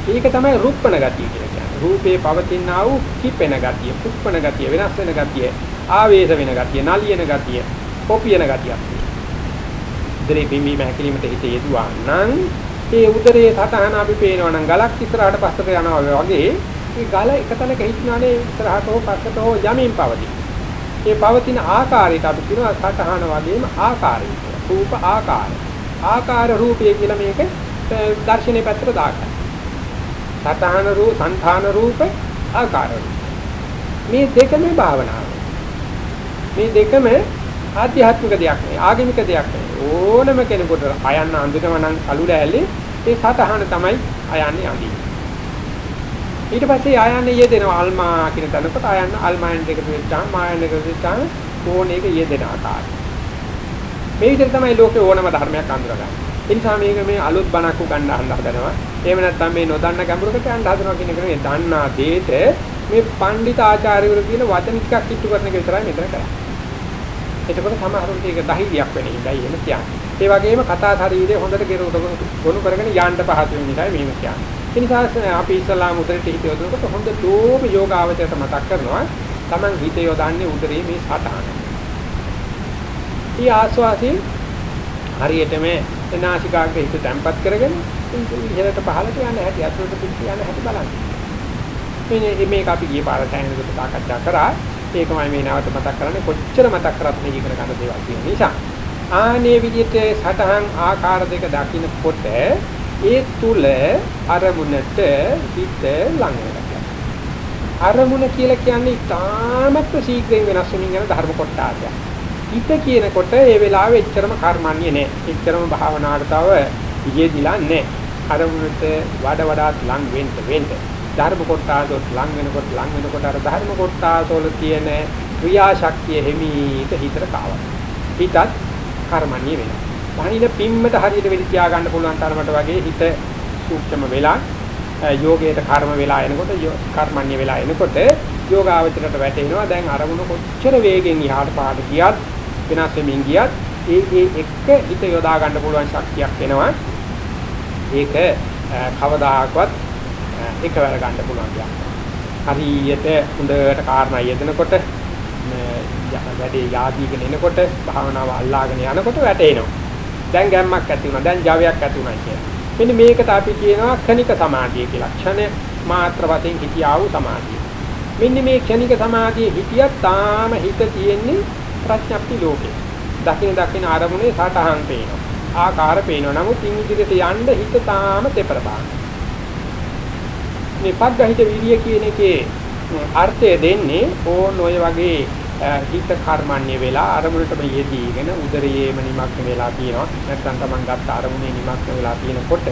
ඒක තමයි රූපණ ගතිය කියලා කියන්නේ. රූපේ පවතිනා වූ කිපෙන ගතිය, කුප්පණ ගතිය, වෙනස් වෙන ගතිය, ආවේශ වෙන ගතිය, නලියන ගතිය, කොපියන ගතියක්. ඉදිරි බිම්බීම හැකිලීමට හිත යෙදුවා නම් ඒ උදරයේ සතහන අපි පේනවා නම් ගලක් ඉස්සරහට පස්සට යනවා වගේ මේ ගල එකතැනක හිටිනානේ ඉස්සරහට හෝ පස්සට හෝ යමින් පවතී. ඒ පවතින ආකාරයට අපි කියනවා සතහන වගේම ආකාරය. රූප ආකාර. ආකාර රූපය කියලා මේක දර්ශනයේ පැත්තට දාගන්න. සතහන රූප, සංඛාන රූප, ආකාර රූප. මේ දෙකම භාවනාව. මේ දෙකම ආධ්‍යාත්මික දෙයක් නෙවෙයි ආගමික දෙයක් නෙවෙයි ඕනම කෙනෙකුට අයන්න අඳිනව නම් අලු ලෑල්ලේ ඒ සතහන තමයි අයන්නේ අඳින්නේ ඊට පස්සේ ආයන්න යෙදෙනවා අල්මා කියන තැනකට. ආයන්න අල්මායන් දෙක වෙච්චාම මායන් දෙක වෙච්චාම ඕන එක යෙදෙන ආකාරය. මේ විදිහට තමයි ලෝකේ ඕනම ධර්මයක් අඳුරගන්නේ. ඒ නිසා මේක මේ අලුත් බණක් උගන්න හදනවා. එහෙම නැත්නම් මේ නොදන්න ගැඹුරකට යන්න හදනවා කියන එක නෙවෙයි. දන්නා දෙයට මේ පඬිත ආචාර්යවරු කියන වචන ටිකක් කිට්ටු කරන එක විතරයි මෙතන කරන්නේ. එතකොට සමහරුන්ට ඒක දහිරියක් වෙන ඉඳයි එහෙම කියන්නේ. ඒ වගේම කතා ශරීරය හොඳට ගෙරුවට ගොනු කරගෙන යන්න පහසු වෙන ඉඳයි මෙහෙම කියන්නේ. ඒ නිසා අපි ඉස්ලාම උදේට හිත යොදනකොට හොඳ දෝම යෝගාවචරයට මතක් කරනවා. Taman හිත යොදන්නේ උදරේ මේ සතහන. ඊ ආස්වාසී හරියටම නාසිකාග්‍රේ හිත තැම්පත් කරගෙන ඉහළට පහළට යන හැටි අතුරට පිට යන හැටි බලන්න. මේ මේක අපි ගිය පාර තැනකට සාකච්ඡා කරා. ඒකමයි මේ නැවත මතක් කරන්නේ කොච්චර මතක් කරත් මේ ඉගෙන ගන්න දේවල් තියෙන නිසා. ආනේ විදිහට සටහන් ආකාර දෙක දකින්නකොට ඒ තුල අරමුණට හිත ලං වෙනවා. අරමුණ කියලා කියන්නේ තාමත් ශීඝ්‍රයෙන් වෙනස් වෙමින් යන ධර්ම කොටාසයක්. හිත කියනකොට ඒ වෙලාවේ එච්චරම කර්මන්නේ නැහැ. එච්චරම භාවනාවට තව යෙදිලා නැහැ. අරමුණට වඩා වඩාත් ලං වෙන්න වෙන්න. ධර්ම කොටාසොත් ලං වෙනකොට ලං වෙනකොට අර ධර්ම කොටාසවල තියෙන ක්‍රියාශක්තිය හිමීට හිතට කාවන. හිතත් කර්මන්නේ වෙනවා. වහින පිම්මට හරියට වෙලි තියා ගන්න පුළුවන් තරමට වගේ හිත සූක්ෂම වෙලා යෝගයට කර්ම වෙලා එනකොට කර්මන්නේ වෙලා එනකොට යෝගාවචරයට වැටෙනවා දැන් අරමුණ කොච්චර වේගෙන් ඉහාට පහට ගියත් වෙනස් වෙමින් ගියත් ඒ ඒ එක්ක හිත යොදා ගන්න පුළුවන් ශක්තියක් එනවා ඒක කවදාකවත් එකවර ගන්න පුළුවන් දෙයක්. හරියට හොඳට කාරණා යෙදෙනකොට වැඩේ යාදීගෙන එනකොට භාවනාව අල්ලාගෙන යනකොට වැටෙනවා. දැන් ගැම්මක් ඇති වුණා. දැන් ජවයක් ඇති වුණා කියලා. මෙන්න මේකට අපි කියනවා ක්ෂණික සමාධිය කියලා. ක්ෂණ මාත්‍ර වශයෙන් හිතියා වූ සමාධිය. මෙන්න මේ ක්ෂණික සමාධියේ හිතියක් තාම හිත තියෙන්නේ ප්‍රඥප්ති ලෝකේ. දකින දකින ආරමුණේ සටහන් පේනවා. ආකාර පේනවා. නමුත් ඉන් ඉදිරියට යන්න හිත තාම තෙපර බාන. මේ පග්ගහිත විරිය කියන එකේ අර්ථය දෙන්නේ ඕන ඔය වගේ හිත කර්මන්නේ වෙලා අරමුණටම යෙදීගෙන උදරයේම නිමක්න වෙලා තියෙනවා නැත්නම් Taman ගත්ත අරමුණේ නිමක්න වෙලා තියෙනකොට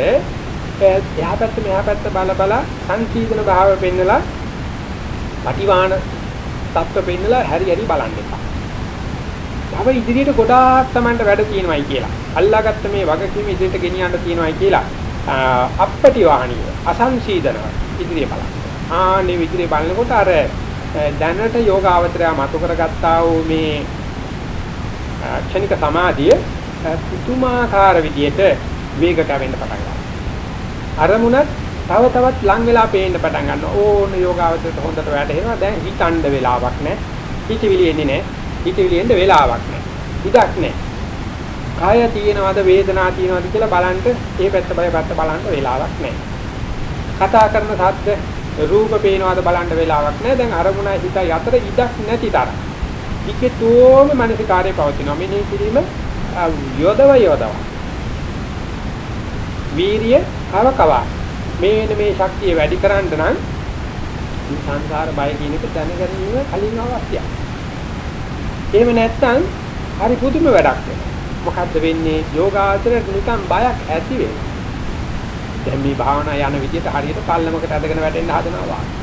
එහා පැත්ත මෙහා පැත්ත බල බල සංකීර්ණ භාවය පෙන්නලා පටිවාන තත්ත්ව පෙන්නලා හැරි හැරි බලන්න එපා. තව ඉදිරියට ගොඩාක් Tamanට වැඩ තියෙනවායි කියලා. අල්ලාගත්ත මේ වගකීම ඉදිරියට ගෙනියන්න තියෙනවායි කියලා අපපටි වාහනිය අසංසීදනව ඉදිරිය බලන්න. ආනේ ඉදිරිය බලනකොට අර දැනට යෝගාවචරය මතු කරගත්තා වූ මේ ක්ෂණික සමාධිය පුතුමාකාර විදියට වේගට වෙන්න පටන් ගන්නවා. අරමුණත් තව තවත් ලං වෙලා පේන්න පටන් ගන්නවා. ඕන යෝගාවචරයට හොඳට වැටෙනවා. දැන් හිතන්න වෙලාවක් නැහැ. හිතවිලි එන්නේ නැහැ. හිතවිලි එන්න වෙලාවක් නැහැ. ඉඩක් නැහැ. කාය තියෙනවද වේදනා තියෙනවද කියලා බලන්න ඒ පැත්ත බය පැත්ත බලන්න වෙලාවක් නැහැ. කතා කරන සද්ද රූප පේනවද බලන්න වෙලාවක් නැහැ. දැන් අරමුණයි හිතයි අතර ඉඩක් නැති තරම්. විකේතෝම මානසිකාරය පවතිනවා. මෙනෙහි කිරීම යොදව යොදව. වීරිය කව කව. මේන මේ ශක්තිය වැඩි කරන්න නම් මේ සංසාර බය කියන එක දැනගැනීම කලින් අවශ්‍යයි. එහෙම නැත්නම් හරි පුදුම වැඩක් වෙනවා. මොකද්ද වෙන්නේ? යෝගාචරයට නිකන් බයක් ඇති වෙනවා. දැන් මේ භාවනා යන විදිහට හරියට පල්ලමකට ඇදගෙන වැටෙන්න හදනවා වාගේ.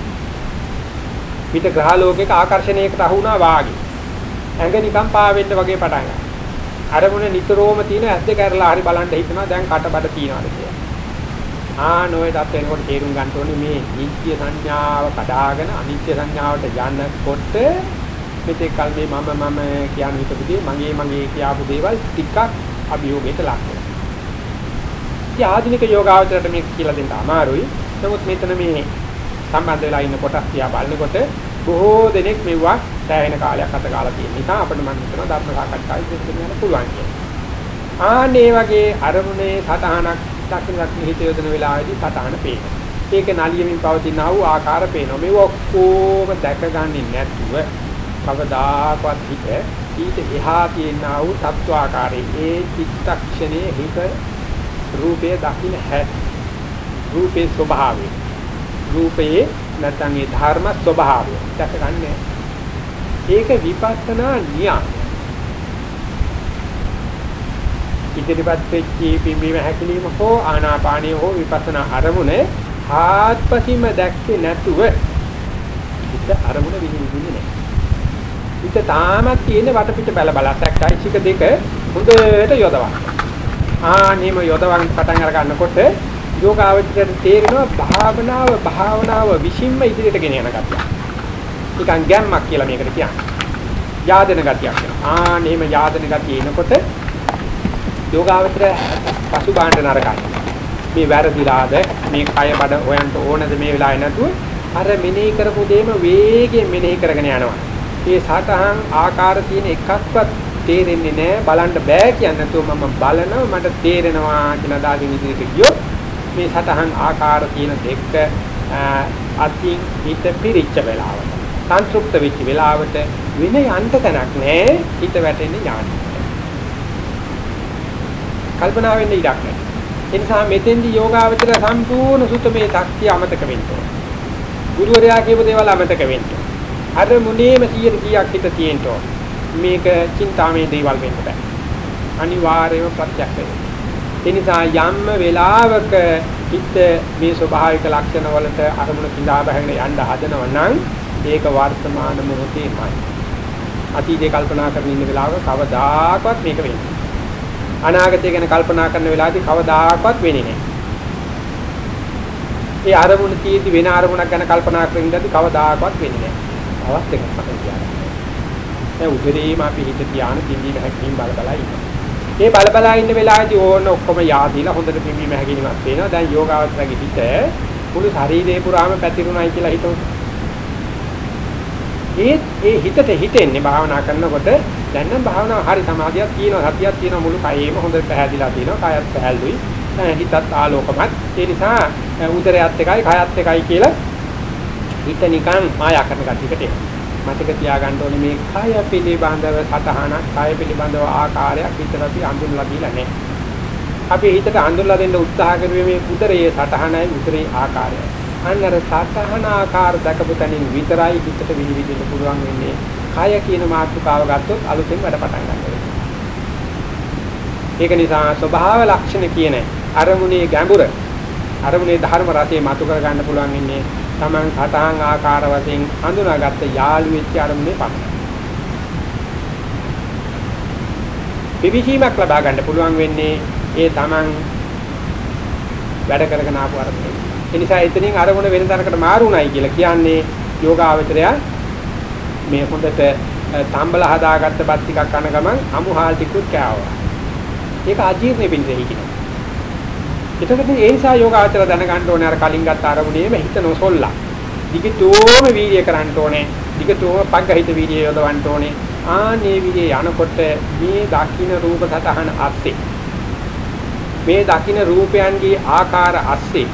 පිට ග්‍රහ ලෝකයක ආකර්ෂණයකට අහු වුණා වාගේ. ඇඟ නිකන් පාවෙන්න වගේ පටන් ගන්නවා. අරමුණ නිතරම තියෙන ඇද්ද කැරලා හරි බලන්න හිතනවා දැන් කටබඩ තියනවාද කියලා. ආ නොයේ දත් වෙනකොට තේරුම් ගන්න ඕනේ මේ නිත්‍ය සංඥාව කඩාගෙන අනිත්‍ය සංඥාවට යනකොට මෙතෙක් කල මේ මම මම කියන හිතපු දේ මගේ මගේ කියාපු දේවල් ටිකක් අභියෝගයට ලක් වෙනවා. ඉතින් ආධුනික යෝගාවචරයට මේක කියලා දෙන්න අමාරුයි. නමුත් මෙතන මේ සම්බන්ධ වෙලා ඉන්න කොටස් තියා බලනකොට බොහෝ දෙනෙක් මෙවුවා සෑහෙන කාලයක් අත කාලා තියෙන නිසා අපිට මම හිතනවා ධර්ම සාකච්ඡාවේ දෙන්න යන පුළුවන් කියලා. ආන්නේ වගේ අරමුණේ සතහනක් දකින්න දකින්න හිත යොදන වෙලාවේදී සටහන පේනවා. ඒක නලියමින් පවතින ආ වූ ආකාර පේනවා. මේව ඔක්කොම දැකගන්නේ නැතුව කවදාකවත් හිත ඊට එහා තියෙනා වූ තත්වාකාරයේ ඒ චිත්තක්ෂණයේ හිත රූපේ දකින්න හැටි රූපේ ස්වභාවය. රූපයේ නැත්නම් ඒ ධර්ම ස්වභාවය. දැකගන්නේ ඒක විපස්සනා නියම. ඉදිරිපත් වෙච්ච පිම්බීම හැකිලිම හෝ ආනාපානිය හෝ විපස්සනා අරමුණ ආත්පසීම දැක්කේ නැතුව හිත අරමුණ විනිවිදින්නේ නැහැ. හිත තාමත් තියෙන වටපිට බල බල සැක්යිසික දෙක හොඳට යොදවන්න. ආනෙම යොදවන් පටන් අර ගන්නකොට යෝගාවචරයට තේරෙනවා භාවනාව භාවනාව විසින්ම ඉදිරියට ගෙන යන ගතිය. නිකන් ගැම්මක් කියලා මේකට කියන්නේ. යාදෙන ගතියක් වෙනවා. ආනෙම යාදෙන ගතිය එනකොට යෝගාවචරය පසු බාණ්ඩ නරකයි. මේ වැරදිලාද මේ කය බඩ හොයන්න ඕනද මේ වෙලාවේ නැතුව අර මෙනෙහි කරපු දෙයම වේගයෙන් මෙනෙහි කරගෙන යනවා. මේ සතහන් ආකාර තියෙන එකක්වත් තේරෙන්නේ නැහැ බලන්න බෑ කියන්නේ නැතුව මම බලනවා මට තේරෙනවා කියලා දාගෙන ඉදිරියට ගියොත් මේ සතහන් ආකාර තියෙන දෙක අතින් හිත පිරිච්ච වෙලාවට සංතෘප්ත වෙච්ච වෙලාවට වෙන යන්න තැනක් නැහැ හිත වැටෙන්නේ ඥානයි. කල්පනා වෙන්න ඉඩක් නැහැ. ඒ නිසා මෙතෙන්දී යෝගාවචර සම්පූර්ණ සුතමේ ශක්තිය අමතක වෙන්න ඕන. ගුරුවරයා කියපු දේවල් අමතක වෙන්න ඕන. අර මුනේම 100ක් හිත තියෙන්න ඕන. මේක චින්තාමේ දේවල් වෙන්න බෑ. අනිවාර්යයෙන්ම ප්‍රත්‍යක්ෂ වෙනවා. ඒ නිසා යම්ම වෙලාවක හිත මේ ස්වභාවික ලක්ෂණ වලට අරමුණ කිඳා බහැගෙන යන්න හදනව නම් ඒක වර්තමාන මොහොතේමයි. අතීතේ කල්පනා කරමින් ඉන්න වෙලාවක කවදාකවත් මේක වෙන්නේ අනාගතය ගැන කල්පනා කරන වෙලාවදී කවදාකවත් වෙන්නේ නැහැ. ඒ අරමුණ තියෙදි වෙන අරමුණක් ගැන කල්පනා කරමින් ඉඳද්දි කවදාකවත් වෙන්නේ නැහැ. අවස්ථ එකක් මතක තියාගන්න. දැන් උදේම අපි හිත තියාන තින්දීම හැකියින් බල බල ඉන්නවා. මේ බල බල ඉන්න වෙලාවේදී ඕන ඔක්කොම yaadila හොඳට පිම්බීම හැකිලිමත් වෙනවා. දැන් යෝගාවචරගේ හිත මුළු ශරීරේ පුරාම පැතිරුණායි කියලා හිතමු. ඒ ඒ හිතට හිතෙන්නේ භාවනා කරනකොට දැන් නම් භාවනාව හරි සමාධියක් තියෙනවා සතියක් තියෙනවා මුළු කයෙම හොඳට පැහැදිලා තියෙනවා කයත් පැහැල්ලුයි හිතත් ආලෝකමත් ඒ නිසා උදරයත් එකයි කයත් එකයි කියලා හිත නිකන් මායා කරන කතියකට එනවා මතක තියාගන්න ඕනේ මේ කය පිළිබඳව සතහනක් කය පිළිබඳව ආකාරයක් විතර අපි හඳුන්ලා දීලා නැහැ අපි හිතට හඳුන්ලා දෙන්න උත්සාහ කරුවේ මේ උදරයේ සතහනයි උදරයේ ආකාරයයි අන්නර සතහන ආකාර දකපු තැනින් විතරයි හිතට විනිවිදින්න පුළුවන් වෙන්නේ. කය කියන මාතෘකාව ගත්තොත් අලුතෙන් වැඩ පටන් ගන්නවා. ඒක නිසා ස්වභාව ලක්ෂණ කියන අරමුණේ ගැඹුර අරමුණේ ධර්ම රසය මතු කර ගන්න පුළුවන් ඉන්නේ Taman සතහන් ආකාර වශයෙන් හඳුනාගත්ත යාළු වෙච්ච අරමුණේ පමණයි. පිවිසීමක් ලබා ගන්න පුළුවන් වෙන්නේ ඒ Taman වැඩ කරගෙන ආපු අරමුණේ. ඒ නිසා එතනින් අරමුණ වෙන තරකට මාරුණයි කියලා කියන්නේ යෝගාවචරය මේ හොඳට තම්බල හදාගත්ත බත් ටිකක් කන ගමන් අමුහාල් ටිකුත් කෑවා. ඒක අජීර්ණ වෙන්නේ හිටිනවා. එතකොට ඒ නිසා යෝගාචර දැනගන්න ඕනේ අර කලින් ගත්ත අරමුණේම හිත නොසොල්ලා. දිගටම වීර්ය කරන්න ඕනේ. දිගටම පග්ගහිත වීර්ය යොදවන්න ඕනේ. ආනේ වීර්ය යනකොට මේ දකින්න රූප සතහන අස්සේ මේ දකින්න රූපයන්ගේ ආකාර අස්සේ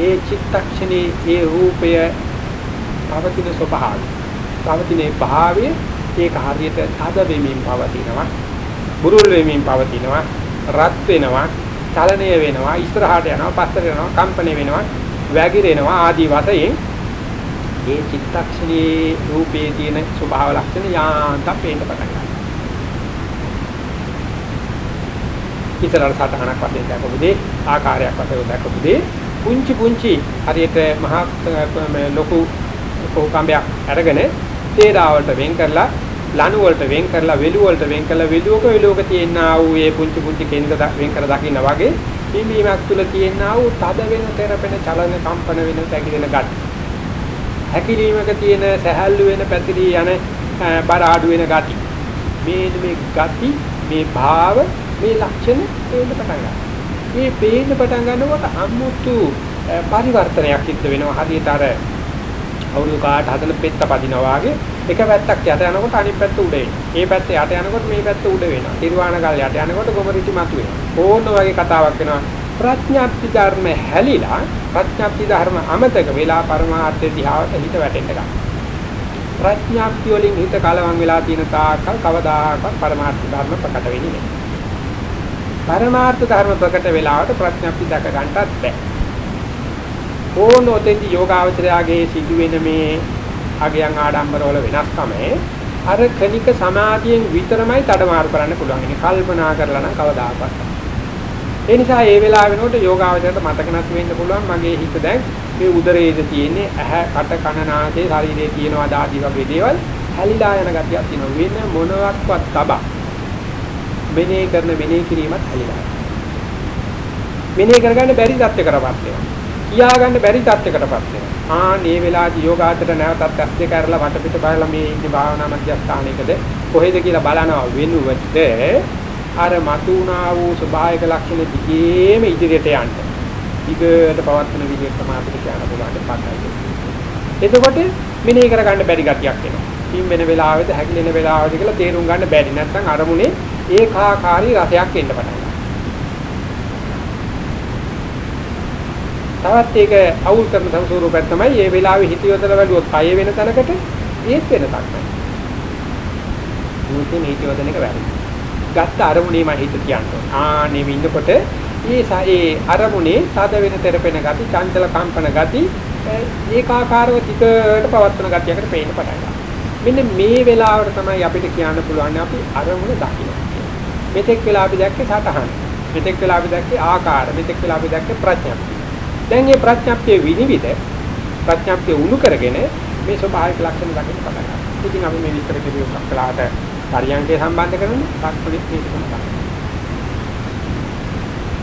ඒ චිත්තක්ෂණේ ඒ රූපය පවතින ස්වභාවය. පවතින භාවය ඒක හරියට තද වෙමින් පවතිනවා. බුරුල් වෙමින් පවතිනවා. රත් වෙනවා. චලනය වෙනවා. ඉස්සරහට යනවා. පස්සට යනවා. කම්පණය වෙනවා. වැగిරෙනවා ආදී වශයෙන් ඒ චිත්තක්ෂණේ රූපේ තියෙන ස්වභාව ලක්ෂණ යාන්තම් පේන්න පටන් ගන්නවා. ඉතරල් සටහනක් වශයෙන් දැකපු දේ ආකාරයක් වශයෙන් දැකපු දේ පුංචි පුංචි හරියට මහා ලොකු කෝකම්බයක් අරගෙන තේරා වලට වෙන් කරලා ලණු වලට වෙන් කරලා වෙලු වලට වෙන් කරලා වෙලුවක වෙලුවක තියෙනා වූ මේ පුංචි පුංචි කෙන්ද වෙන් කර දකින්න වගේ පිඹීමක් තුල තියෙනා වූ තද වෙන තෙරපෙන චලන කම්පන වෙන තැකිලෙන ගත් හැකිලීමක තියෙන සැහැල්ලු වෙන පැතිරී යන බර ආඩු වෙන ගති. මේ මේ ගති මේ භාව මේ ලක්ෂණ පේන්න පටන් ගන්නවා. මේ පේන්න පටන් ගන්නකොට අමුතු පරිවර්තනයක් සිද්ධ වෙනවා. හරියට අර අවුරුදු කාට හදන පෙත්ත පදිනවා වගේ එක පැත්තක් යට යනකොට අනිත් පැත්ත උඩ එනවා. මේ පැත්ත යට යනකොට මේ පැත්ත උඩ වෙනවා. තිරුවාණ ගල් යට යනකොට ගොමරිටි මතු වෙනවා. ඕන වගේ කතාවක් වෙනවා. ප්‍රඥාප්ති ධර්ම හැලිලා ප්‍රඥාප්ති ධර්ම අමතක වෙලා පරමාර්ථය දිහාට හිත වැටෙන්න ගන්න. ප්‍රඥාප්ති වලින් හිත කලවම් වෙලා තියෙන තාක්කල් කවදාකවත් පරමාර්ථ ධර්ම ප්‍රකට වෙන්නේ නැහැ. පරමාර්ථ ධර්ම ප්‍රකට වෙලාවට ප්‍රඥාප්ති දැක ගන්නටත් බැහැ. ඕනෝතෙන්දි යෝගාවචරයාගේ සිදුවෙන මේ අගයන් ආඩම්බර වල වෙනස්කම අර කණික සමාධියෙන් විතරමයි තඩමාරු කරන්න පුළුවන්. ඉතින් කල්පනා කරලා නම් කවදාකවත්. ඒ නිසා ඒ වෙලාව වෙනකොට යෝගාවචරයට මතක නැති වෙන්න පුළුවන් මගේ හිත දැන් මේ උදරයේද තියෙන්නේ ඇහැ කට කන නාසය ශරීරයේ තියෙනවා ආදී වගේ දේවල් හැලිලා යන ගතියක් තියෙනවා. වෙන මොනවත්වත් තබා මෙනේ කරන මෙනේ කිරීමත් හැලිලා. මෙනේ කරගන්න බැරි තත්ත්වයකටපත් වෙනවා. කියාගන්න බැරි තත්යකටපත් වෙනවා. ආ මේ වෙලාවේදී යෝගාචර නැවතත් ඇස් දෙක අරලා වටපිට බලලා මේ ඉන්නේ භාවනා මධ්‍යස්ථානයකද කොහෙද කියලා බලනවා වෙනුවට අර මතුණා වූ ස්වභාවික ලක්ෂණ දිගේම ඉදිරියට යන්න. ඊගට පවත්වන විදිහට තමයි අපිට කියන්න පුළුවන් පටයි. එතකොට මෙනෙහි කරගන්න බැරි ගතියක් එනවා. තින් වෙන වෙලාවෙද හැකිලෙන වෙලාවෙද කියලා තේරුම් ගන්න බැරි. නැත්නම් අරමුණේ ඒකාකාරී රසයක් එන්න පටන් තවත් ඒක අවුල් කරන ස්වරූපයක් තමයි මේ වෙලාවේ හිත යොදලා බැලුවොත් කය වෙන තැනකට ඒත් වෙන තැනක්. මුලින් හිත යොදන එක වැරදි. ගත්ත අරමුණේම හිත තියන්න. ආනේ විඳකොට ඒ ඒ අරමුණේ සාද වෙන තෙරපෙන ගති, චංචල කම්පන ගති ඒකාකාරව ටිකට පවත්වන ගතියකට පේන්න පටන් ගන්නවා. මෙන්න මේ වෙලාවට තමයි අපිට කියන්න පුළුවන් අපි අරමුණ දකින්න. මෙතෙක් වෙලා අපි දැක්කේ සතහන. මෙතෙක් වෙලා අපි දැක්කේ ආකාර. මෙතෙක් වෙලා අපි දැක්කේ ප්‍රඥා. දැන් මේ ප්‍රඥාප්තිය විනිවිද ප්‍රඥාප්තිය උණු කරගෙන මේ ස්වභාවික ලක්ෂණ දකින්න පටන් ගන්නවා. ඉතින් අපි මේ විස්තර කෙරුවොත් කලාට පරියන්කේ සම්බන්ධ කරන්නේ සක්පලිත් මේක තමයි.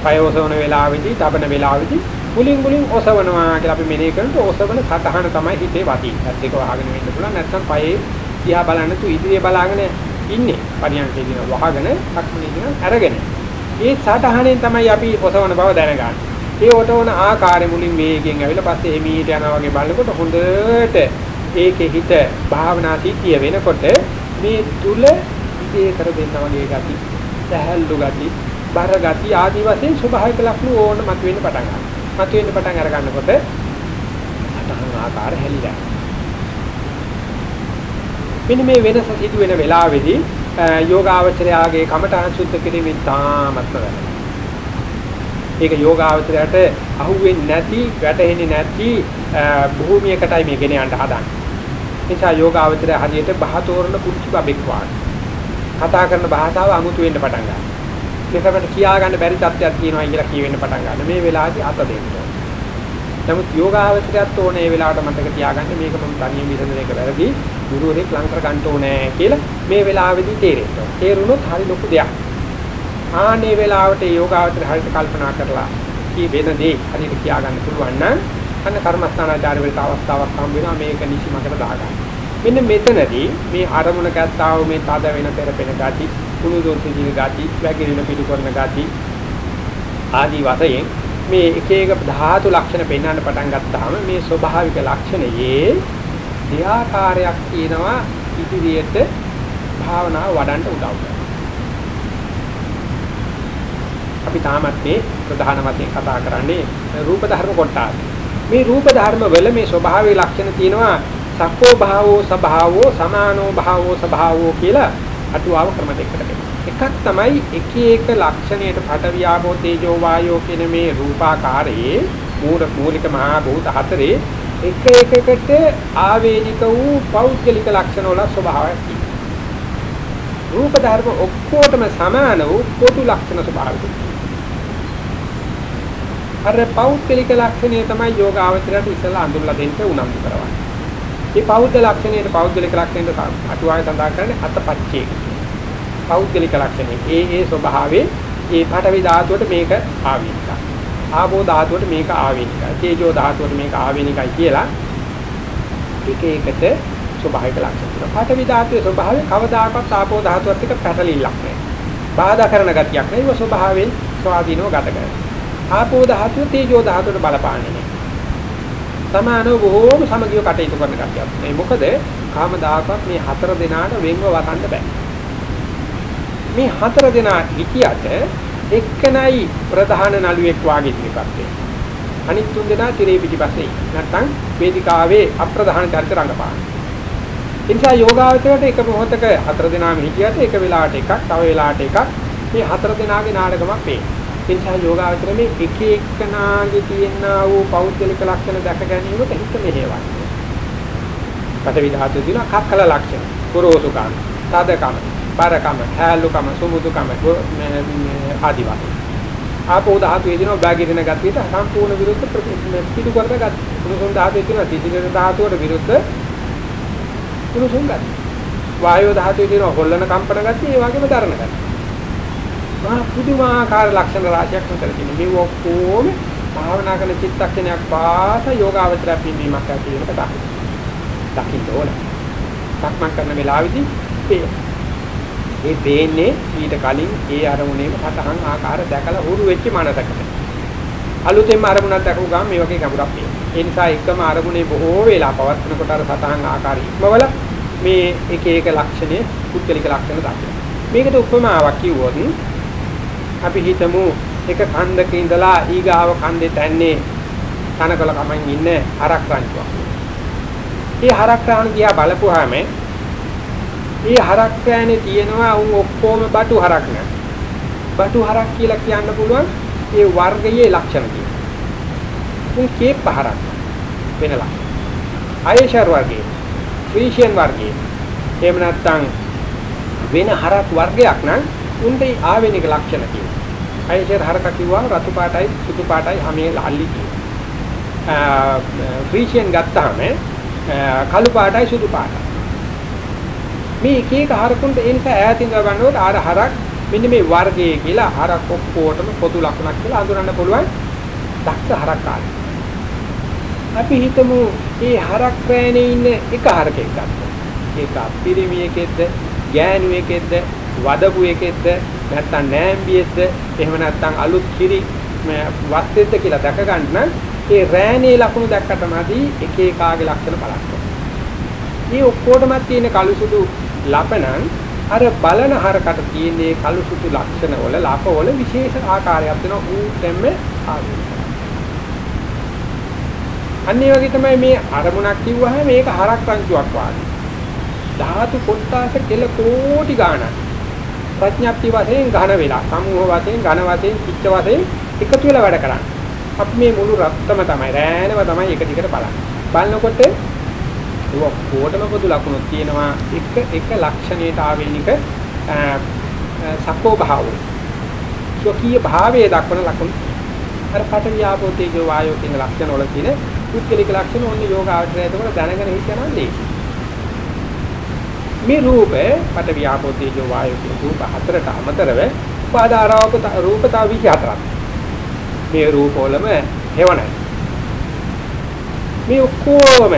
පයෝසවන වෙලාවෙදී, තබන වෙලාවෙදී මුලින් මුලින් ඔසවනවා කියලා අපි මෙනෙහි කරනකොට ඔසවන සතහන තමයි හිතේ වදී. ඇත් දෙක වහගෙන වෙන්න පුළුවන්. නැත්නම් පයේ දිහා බලන්න තු ඉදිරිය බලාගෙන ඉන්නේ. පරියන්කේ දින වහගෙන, සක්මනේ දින අරගෙන. ඒ සතහනෙන් තමයි අපි ඔසවන බව දැනගන්නේ. ඒ ඔටවන ආකාරය මුලින් වේගෙන් ඇවිල්ලා පස්සේ එමීට යනවා වගේ බලනකොට හොඳට ඒකේ හිත භාවනා සිටිය වෙනකොට මේ තුල ඉතේ කර දෙන්නා වගේ ගති, සහැල්ලු ගති, බර ගති ආදී වශයෙන් ස්වභාවික ලක්ෂණ ඕන මතුවෙන්න පටන් ගන්නවා. මතුවෙන්න පටන් අර ගන්නකොට අතහන් ආකාර හැලිලා. මෙන්න මේ වෙනස සිදු වෙන වෙලාවේදී යෝගාවචරයාගේ කමඨාන් සුද්ධ කිරීමෙන් තාමත්ම වෙනවා. ඒක යෝගාවචරයට අහුවෙන්නේ නැති, වැටෙන්නේ නැති භූමියකටයි මේ ගෙන යන්න හදන්නේ. නිසා යෝගාවචරය හරියට බහතෝරන කුංචි බබෙක් කතා කරන භාෂාව අමුතු වෙන්න පටන් ගන්නවා. මේකට කියා ගන්න බැරි තත්ත්වයක් තියෙනවා කියලා කියවෙන්න පටන් ගන්නවා. මේ වෙලාවේදී අත දෙන්න නමුත් යෝගාවචරයත් ඕනේ මේ වෙලාවට මතක තියාගන්න මේක මම තනියම විසඳන එක වැරදි. ගුරුවරයෙක් ලං කර ගන්න ඕනේ කියලා මේ වෙලාවේදී තේරෙනවා. තේරුණොත් හරි ලොකු දෙයක්. ආනේ වෙලාවට යෝගාවචර හරියට කල්පනා කරලා කී වෙන දේ හරියට කියා ගන්න පුළුවන් නම් අන්න කර්මස්ථානාචාර වලට අවස්ථාවක් හම් වෙනවා මේක නිසිමකට දාගන්න. මෙන්න මෙතනදී මේ අරමුණ ගත්තාව මේ තද වෙන පෙරපෙන gati, කුණු දොන්සිදින gati, වැగిරෙන පිටු කරන gati ආදී වශයෙන් මේ එක එක ධාතු ලක්ෂණ පෙන්වන්න පටන් ගත්තාම මේ ස්වභාවික ලක්ෂණයේ දෙආකාරයක් තියෙනවා ඉදිරියට භාවනාව වඩන්න උදව් කරනවා. අපි තාමත් මේ ප්‍රධාන වශයෙන් කතා කරන්නේ රූප ධර්ම කොටස. මේ රූප ධර්ම වල මේ ස්වභාවයේ ලක්ෂණ තියෙනවා සක්කෝ භාවෝ සභාවෝ සමානෝ භාවෝ සභාවෝ කියලා අටුවාව ක්‍රම දෙකකට එකක් තමයි එක එක ලක්ෂණයට පටවියාපෝ තේජෝ වායෝ කියන මේ රූපාකාරයේ මූල මූලික මහා භූත හතරේ එක එකකට ආවේනික වූ පෞද්ගලික ලක්ෂණ වල ස්වභාවයක් තියෙනවා. රූප ධර්ම ඔක්කොටම සමාන වූ පොදු ලක්ෂණ ස්වභාවයක් අර පෞද්ගලික ලක්ෂණය තමයි යෝග ආවචරයට ඉස්සලා අඳුරලා දෙන්න උනන්දු කරවන්නේ. මේ පෞද්ගල ලක්ෂණයට පෞද්ගලික ලක්ෂණයට අටුවාවේ සඳහන් කරන්නේ අතපච්චේ. පෞද්ගලික ලක්ෂණේ ඒ ඒ ස්වභාවයේ ඒ පඨවි ධාතුවට මේක ආවේනිකයි. ආපෝ ධාතුවට මේක ආවේනිකයි. තේජෝ ධාතුවට මේක ආවේනිකයි කියලා එක එකට ස්වභාවික ලක්ෂණ. පඨවි ධාතුවේ ස්වභාවය කවදාකවත් ආපෝ ධාතුවත් එක්ක පැටලිල්ලක් නැහැ. බාධා කරන ගතියක් නෙවෙයි ඒක ස්වභාවයෙන් ස්වාධීනව ගත කරනවා. ආපෝ ධාතුව තේජෝ ධාතුවට බලපාන්නේ නැහැ. සමානව බොහෝම සමගිය කටයුතු කරන කතියක්. මේ මොකද කාමදායකත් මේ හතර දෙනාට වෙන්ව වටන්න බෑ. මේ හතර දෙනා හිතියට එක්කනයි ප්‍රධාන නළුවෙක් වාගේ ඉතිපත් වෙන්නේ. අනිත් තුන් දෙනා තිරේ පිටිපස්සේ නැත්තම් වේදිකාවේ අප්‍රධාන චරිත රඟපාන. ඒ නිසා යෝගාවචරයට එක මොහොතක හතර දෙනාම හිටියට එක වෙලාවට එකක්, තව වෙලාවට එකක් මේ හතර දෙනාගේ නාටකමක් පේනවා. ඒ නිසා යෝගාවචර මේ එක එක්කනාගේ තියෙනා වූ පෞද්ගලික ලක්ෂණ දැක ගැනීමට හිත මෙහෙවන්නේ. පටවි ධාතු දින කක්කල ලක්ෂණ, පුරෝසුකම්, සාදකම්, බරකම, හැලුකම, සුමුදුකම ආදි වශයෙන්. ආපෝ ධාතුවේ දින බාගේ දින ගතියට සම්පූර්ණ විරුද්ධ පිටු කරද ගත. උණුසුම් ධාතුවේ දින තිතින ධාතුවට විරුද්ධ උණුසුම් ගති. වායෝ ධාතුවේ දින හොල්ලන කම්පන ගතිය ඒ වගේම දරණ ගතිය. මහා පුදුමාකාර ලක්ෂණ රාශියක් මෙතන තියෙනවා. මේ ඔක්කොම භාවනා කරන චිත්තක්ෂණයක් පාස යෝගාවචරය පිළිවීමක් ඇති වෙනක දකින්න. දකින්න ඕන. සක්මන් කරන වෙලාවේදී ඒ ඒ දෙන්නේ ඊට කලින් ඒ අරමුණේම සතහන් ආකාර දැකලා හුරු වෙච්ච මනසකට. අලුතෙන්ම අරමුණක් දැකපු ගමන් මේ වගේ ගැඹුරක් තියෙනවා. ඒ නිසා එකම අරමුණේ බොහෝ වෙලා පවත්නකොට අර සතහන් ආකාර ඉක්මවල මේ එක එක ලක්ෂණය පුද්ගලික ලක්ෂණ දකිනවා. මේකට උපමාවක් කිව්වොත් අපි හිතමු එක කන්දක ඉඳලා ඊගාව කන්දේ තැන්නේ තනකොළ කමෙන් ඉන්න හරක් රංචුවක්. ඒ හරක් රාණ දිහා බලපුවාම ඒ හරක් රෑනේ තියෙනවා උන් ඔක්කොම බටු හරක් නෑ. බටු හරක් කියලා කියන්න පුළුවන් ඒ වර්ගයේ ලක්ෂණ තියෙනවා. උන් කේප් හරක් වෙන ලක්ෂණ. ආයේෂර් වර්ගයේ, ෆ්‍රීෂියන් වර්ගයේ. එහෙම නැත්නම් වෙන හරක් වර්ගයක් නම් උන්ට ආවෙනික ලක්ෂණ තියෙනවා. අයිෂර් හරක කිව්වම රතු පාටයි සුදු පාටයි හැමේ ලල්ලි කියනවා. ෆ්‍රීෂියන් ගත්තාම කළු පාටයි සුදු පාටයි. මේ එක එක හරකුන්ට ඒ නිසා ඈතින් ගන්නකොට ආර හරක් මෙන්න මේ වර්ගයේ කියලා හරක් ඔක්කොටම පොදු ලක්ෂණක් කියලා අඳුරන්න පුළුවන් දක්ෂ හරක් කාර්ය. අපි හිතමු මේ හරක් රෑනේ ඉන්න එක හරකෙක් ගත්තා. ඒක පිරිමියෙක්ද, ගෑනුවෙක්ද, වදපු එකෙක්ද නැත්නම් නෑම්බියෙක්ද එහෙම නැත්නම් අලුත් කිරි වස්තෙද්ද කියලා දැක ගන්න ඒ රෑනේ ලකුණු දැක්කට මදි එක එකාගේ ලක්ෂණ බලන්න. මේ ඔක්කොටම තියෙන කළු සුදු ලපණන් අර බලන හරකට තියෙන කළු සුදු ලක්ෂණ වල ලපවල විශේෂ ආකාරයක් වෙනවා ඌටෙම ආදී. අනිත් වගේ තමයි මේ අරමුණක් කිව්වහම මේක හරක් රංචුවක් වාගේ. ධාතු කොටාස කෙල කෝටි ගාණක් ප්‍රඥාප්ති වශයෙන් ඝන වෙලා සමූහ වශයෙන් ඝන වශයෙන් චිත්ත වශයෙන් එකතු වෙලා වැඩ කරන්නේ. අපි මේ මුළු රත්තම තමයි රෑනම තමයි එක දිගට බලන්නේ. බලනකොට ඒක කොටම පොදු ලක්ෂණ තියෙනවා එක එක ලක්ෂණයට ආවේනික සකෝ භාවය. ස්වකීය භාවයේ දක්වන ලක්ෂණ. අර පට වියාපෝ තේජෝ වායෝ කියන ලක්ෂණ වල තියෙන පුද්ගලික ලක්ෂණ ඕනේ යෝග ආශ්‍රයය එතකොට දැනගෙන හිටියනම් ලේසියි. මේ රූපේ පට වියාපෝ තේජෝ වායෝ කියන රූප හතරට අමතරව උපාදාරාවක රූප තව 24ක් මේ රූපවලම හේවණයි. මේ ඔක්කොම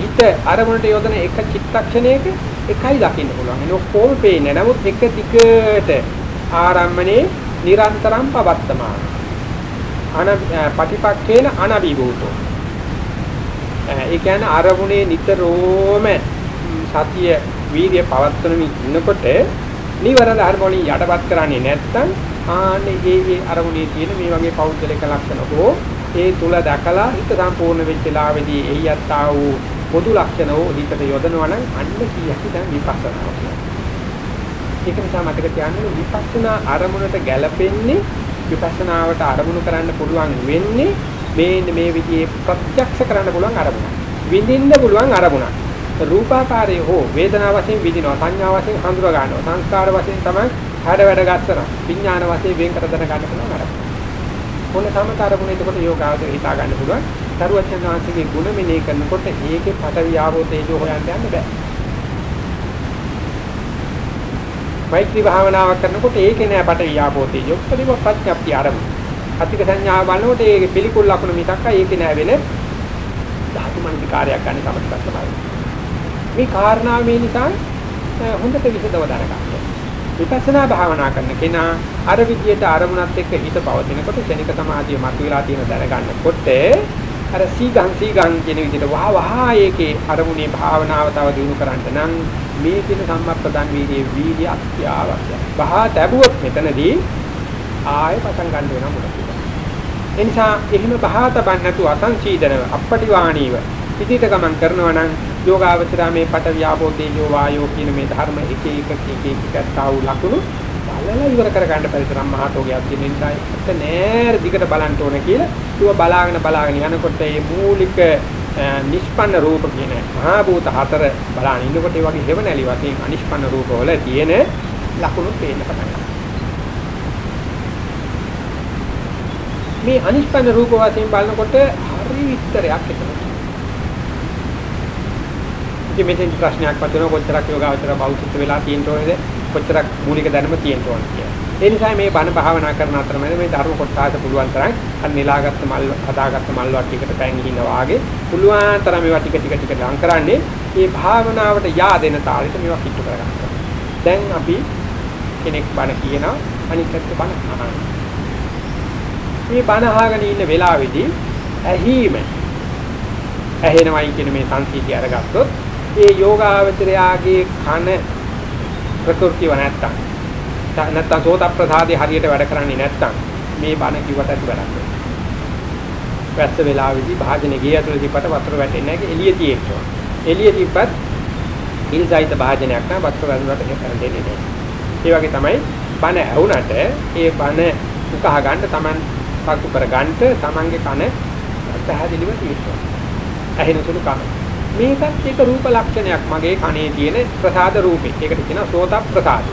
හිත අරමුණට යොදන එක චිත්තක්ෂණයක එකයි දකින්න පුළුවන්. ඒ ඔක්කොම පේන්නේ. නමුත් එක දිගට ආරම්මනේ නිරන්තරම් පවත්තමාන. අන පටිපක්ඛේන අනබිභූතෝ ඒ කියන්නේ අරමුණේ නිතරම සතිය වීර්ය පවත්වනමින් ඉන්නකොට නිවර ධර්ම වලින් යටපත් කරන්නේ නැත්නම් ආන්නේ ඒ ඒ අරමුණේ තියෙන මේ වගේ පෞද්ගලික ලක්ෂණ හෝ ඒ තුල දැකලා හිත සම්පූර්ණ වෙච්ච ලාවේදී එයියත් ආ වූ පොදු ලක්ෂණ හෝ හිතට යොදනවා නම් අන්න කීයක් දැන් විපස්සනාව කියනවා. ඒක නිසා මතක තියාගන්න විපස්සනා අරමුණට ගැලපෙන්නේ විපස්සනාවට අරමුණු කරන්න පුළුවන් වෙන්නේ මේ මේ විදිහේ ප්‍රත්‍යක්ෂ කරන්න පුළුවන් අරමුණ. විඳින්න පුළුවන් අරමුණක්. රූපාකාරයේ හෝ වේදනා වශයෙන් විඳිනවා සංඥා වශයෙන් හඳුනා ගන්නවා සංස්කාර වශයෙන් තමයි හැඩ වැඩ ගන්නවා විඥාන වශයෙන් වෙන් කර දැන ගන්න පුළුවන් අර. මොන සමතරමුණ එතකොට යෝගාවචර හිතා ගන්න පුළුවන්. තරුවචන වහන්සේගේ ගුණ මෙනෙහි කරනකොට ඒකේ පටවිය ආවෝ තේජෝ හොයන්න යන්න බෑ. මෛත්‍රී භාවනාවක් කරනකොට ඒකේ නෑ පටවිය ආවෝ තේජෝ ප්‍රතිම ප්‍රඥප්ති ආරම්භ. අතික සංඥාව බලනකොට ඒකේ පිළිකුල් ලක්ෂණ මිසක් ඒකේ නෑ වෙන ධාතු මනසිකාරයක් ගන්න තමයි තමයි. මේ කාරණාව මේ නිසා හොඳට විසදව දරගන්න. විපස්සනා භාවනා කරන කෙනා අර විදියට අරමුණත් එක්ක හිත පවතිනකොට ශනික සමාධිය මතුවලා තියෙන දරගන්නකොට අර සීගං සීගං කියන විදිහට වහ වහ ඒකේ අරමුණේ භාවනාව තව දිනු කරන්න නම් මේ කියන සම්මප්පදන් වීර්යයේ වීර්ය අත්‍යවශ්‍යයි. වහ ලැබුවොත් මෙතනදී ආයෙ පටන් ගන්න වෙනවා මොකද ඒ නිසා එහෙම බහා තබන්න නැතුව අසංචීදනව අපටිවාණීව පිටිට ගමන් කරනවා නම් යෝගාවචරා මේ පට ව්‍යාපෝ තේජෝ වායෝ කියන මේ ධර්ම එක එක එක එක එක තාවු ලකුණු බලලා ඉවර කර ගන්න පරිතරම් මහතෝගයක් තියෙන නිසා ඒක නෑර දිගට බලන්න ඕන කියලා ඌව බලාගෙන බලාගෙන යනකොට මේ මූලික නිෂ්පන්න රූප කියන මහා භූත හතර බලන ඉන්නකොට ඒ වගේ හේවණලි වශයෙන් අනිෂ්පන්න රූප වල තියෙන ලකුණු පේන්න පටන් ගන්නවා මේ අනිෂ්පන්න රූප වශයෙන් බලනකොට හරි විස්තරයක් එතන. ඉතින් මෙතෙන් ප්‍රශ්නයක් වතුන කොච්චරක් යෝගාවචර බෞද්ධ වෙලා තියෙන්න ඕනේද කොච්චරක් මූලික දැනුම තියෙන්න ඕනද කියලා. ඒ නිසා මේ බණ භාවනා කරන අතරමැද මේ ධර්ම කොටස පුළුවන් තරම් අන්න නෙලාගත්ත මල් හදාගත්ත මල් වට්ටියකට පැන් ගිහිනා වාගේ පුළුවන් තරම් මේවා ටික ටික ටික ලං කරන්නේ මේ භාවනාවට yaadෙන තාලෙට මේවා කිට්ටු කරගන්න. දැන් අපි කෙනෙක් බණ කියනවා අනිත් පැත්ත බණ අහනවා. මේ බණ අහගෙන ඉන්න වෙලාවේදී ඇහිම ඇහෙනවයි කියන මේ සංකීර්ණය අරගත්තොත් ඒ යෝගාවචරයාගේ කන ප්‍රകൃතිව නැත්තම් නැත්තම් සෝත ප්‍රසාදේ හරියට වැඩ කරන්නේ නැත්තම් මේ බණ කිව්වට ඇති වැඩක් නෑ. වැස්ස වෙලාවේදී භාජනේ ගේ ඇතුළේ තිබ්බට වතුර වැටෙන්නේ නැහැ එළිය තියෙනවා. එළිය තිබ්බත් ඉල්සයිත භාජනයක් නෑ වතුර වැදුනට හැරෙන්නේ නෑ. ඒ වගේ තමයි බණ ඇහුණට ඒ බණ උකහා ගන්න Taman සතු කරගන්න තමන්ගේ කන පැහැදිලිව තියෙනවා. ඇහෙන සුළු කන. මේකත් එක රූප ලක්ෂණයක් මගේ කනේ තියෙන ප්‍රසාද රූපේ. ඒකට කියනවා සෝත ප්‍රසාදය.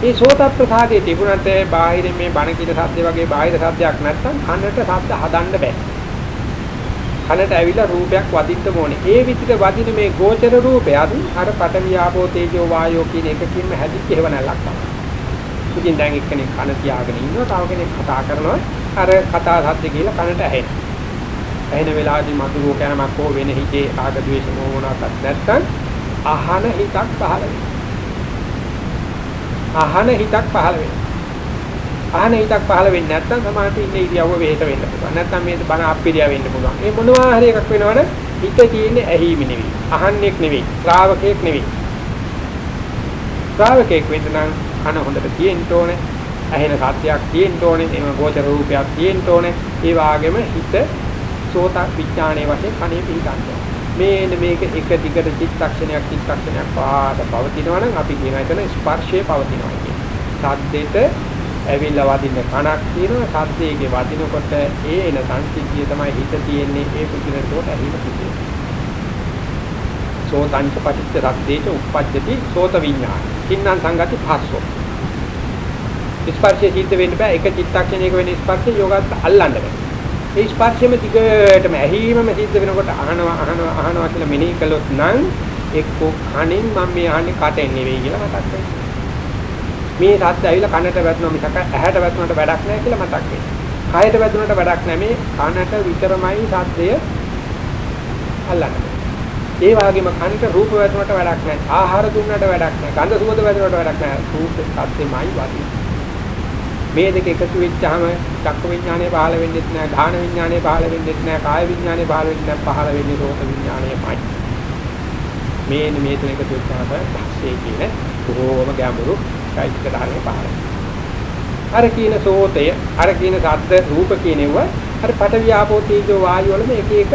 මේ සෝත ප්‍රසාදයේ තිබුණට බාහිර මේ බණ කියන සද්ද වගේ බාහිර සද්දයක් නැත්නම් කනට ශබ්ද හදන්න බෑ. කනට ඇවිල්ලා රූපයක් වදින්න ඕනේ. ඒ විදිහට වදින මේ ගෝචර රූපයත් අර පඨවි ආපෝ තේජෝ වායෝ කියන එකකින්ම හැදිච්ච හේව නැලක් තමයි. ඉතින් දැන් එක්කෙනෙක් කන තියාගෙන ඉන්නවා, තව කෙනෙක් කතා කරනවා. අර කතා සද්ද කියලා කනට ඇහෙන. ඇහෙන වෙලාවදී මధుරෝ කෑමක් හෝ වෙන හිතේ ආග ද්වේෂ මොනවාක්වත් නැත්නම් අහන හිතක් පහළ වෙනවා. අහන හිතක් පහළ වෙනවා. අහන හිතක් පහළ වෙන්නේ නැත්නම් සමාහට ඉන්න ඉරියව්ව වෙහෙස වෙන්න පුළුවන්. නැත්නම් මේ බණ අප්පිරියා වෙන්න පුළුවන්. මේ මොනවා හරි එකක් වෙනවනේ හිත තියෙන්නේ ඇහිම නෙවෙයි. අහන්නෙක් නෙවෙයි. ශ්‍රාවකෙක් නෙවෙයි. ශ්‍රාවකෙක් වෙන්න නම් කන හොඳට තියෙන්න ඕනේ. ඇහෙන සත්‍යයක් තියෙන්න ඕනේ එහෙම ගෝචර රූපයක් තියෙන්න ඕනේ ඒ වගේම හිත සෝත විඥානයේ වශයෙන් කණේ පිහිටන්න. මේන මේක එක දිගට චිත්තක්ෂණයක් චිත්තක්ෂණයක් පාද පවතිනවා නම් අපි කියන එතන ස්පර්ශයේ පවතිනවා කියන්නේ සද්දෙට ඇවිල්ලා වදින්න කණක් තියෙනවා. සද්දයේ වදිනකොට ඒ එන සංසිද්ධිය තමයි හිත තියෙන්නේ ඒ පුදුලට ඇහිම සිද්ධිය සෝතංච පටිච්ච සද්දේට උප්පජ්ජති සෝත විඥාන. කින්නම් සංගති පස්සෝ. ස්පර්ශය සිද්ධ වෙන්න බෑ. එක චිත්තක්ෂණයක වෙන ස්පර්ශය යෝගත් අල්ලන්න බෑ. ඒ ස්පර්ශෙම දිගටම ඇහිමම සිද්ධ වෙනකොට අහනවා අහනවා අහනවා කියලා මෙනෙහි කළොත් නම් එක්කෝ කණෙන් මම මේ අහන්නේ කටෙන් නෙවෙයි කියලා මතක් වෙනවා. මේ සද්ද ඇවිල්ලා කනට වැටෙනවා මිසක ඇහැට වැටුණාට වැඩක් නැහැ කියලා මතක් වෙනවා. කයට වැදුනට වැඩක් නැහැ. මේ කනට විතරමයි සද්දය අල්ලන්නේ. ඒ වගේම කනට රූප වැදුනට වැඩක් නැහැ. ආහාර දුන්නට වැඩක් නැහැ. ගන්ධ සුවඳ වැදුනට වැඩක් නැහැ. රූප සද්දෙමයි වදින්නේ. මේ දෙක එකතු වෙච්චාම චක්ක විඥානය පහළ වෙන්නේ නැහැ, ධාන විඥානය පහළ වෙන්නේ නැහැ, කාය විඥානය පහළ වෙන්නේ නැහැ, පහළ වෙන්නේ රෝත විඥානයමයි. මේ මේ තුන එකතු වෙච්චාම පස්සේ කියන බොහෝම ගැඹුරු කායික ධර්මය පහළ අර කියන සෝතය, අර කියන ශබ්ද, රූප කියනෙවුව අර පඨවි ආපෝ තේජෝ වායු වලම එක එක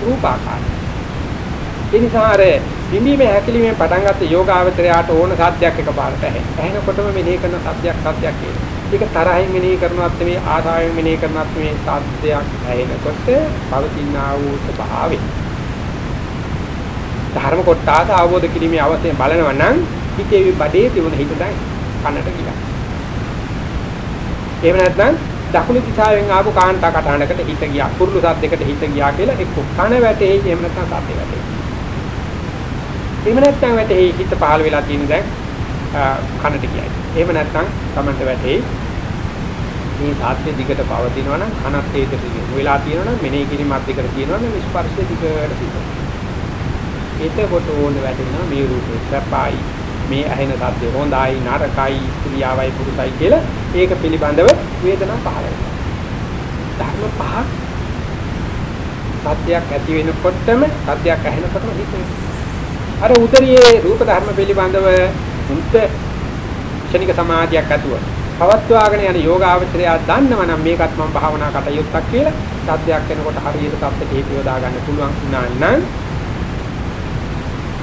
රූපාකාරයි. ඒ නිසා අර බිම්බීමේ හැකිලිමේ පටන් ගත්ත යෝගාවචරයට ඕන සත්‍යයක් එකපාරට ඇහෙන. ඇහෙනකොටම මෙනෙහි කරන සත්‍යයක් සත්‍යයක් කියනවා. ඒක තරහින් මෙනෙහි කරනවත් මේ ආසාවෙන් මෙනෙහි කරනවත් මේ සත්‍යයක් ඇහෙනකොට පවතිනා වූ ස්වභාවය. ධර්ම කොටස අවබෝධ කිරීමේ අවශ්‍යම බලනවා නම් හිතේ බඩේ තිබුණ හිත දැන් කනට ගියා. එහෙම නැත්නම් දකුණු දිශාවෙන් ආපු කාන්තා කටහඬකට හිත ගියා. කුරුළු සද්දයකට හිත ගියා කියලා එක්ක කන වැටෙයි එහෙම නැත්නම් සද්ද වැටෙයි. එහෙම නැත්නම් වැටෙයි හිත පහළ වෙලා තියෙන දැන් කනට ගියයි. එහෙම නැත්නම් Tamanට වැටෙයි මේ සාත්‍ය දිගට පවතිනවා නම් කනත් ඒකට දිගට වෙලා තියෙනවා නම් මෙනෙහි කිරීමත් දිගට තියෙනවා නම් ස්පර්ශය දිගට තියෙනවා. එතකොට ඕන වැටෙනවා මේ රූපේ සපයි මේ ඇහෙන සද්දේ හොඳයි නරකයි ක්‍රියාවයි පුරුසයි කියලා ඒක පිළිබඳව වේදනා පහළ වෙනවා. ධර්ම පහක් සත්‍යයක් ඇති වෙනකොටම සත්‍යයක් ඇහෙනකොටම හිතෙනවා. අර උදරියේ රූප ධර්ම පිළිබඳව උන්ට ක්ෂණික සමාධියක් ඇතුව පවත්වාගෙන යන යෝගාවචරය දන්නවනම් මේකත් මම භාවනා කටයුත්තක් කියලා සත්‍යයක් වෙනකොට හරියට සත්‍යට හේතු යොදා ගන්න පුළුවන් වුණා නම්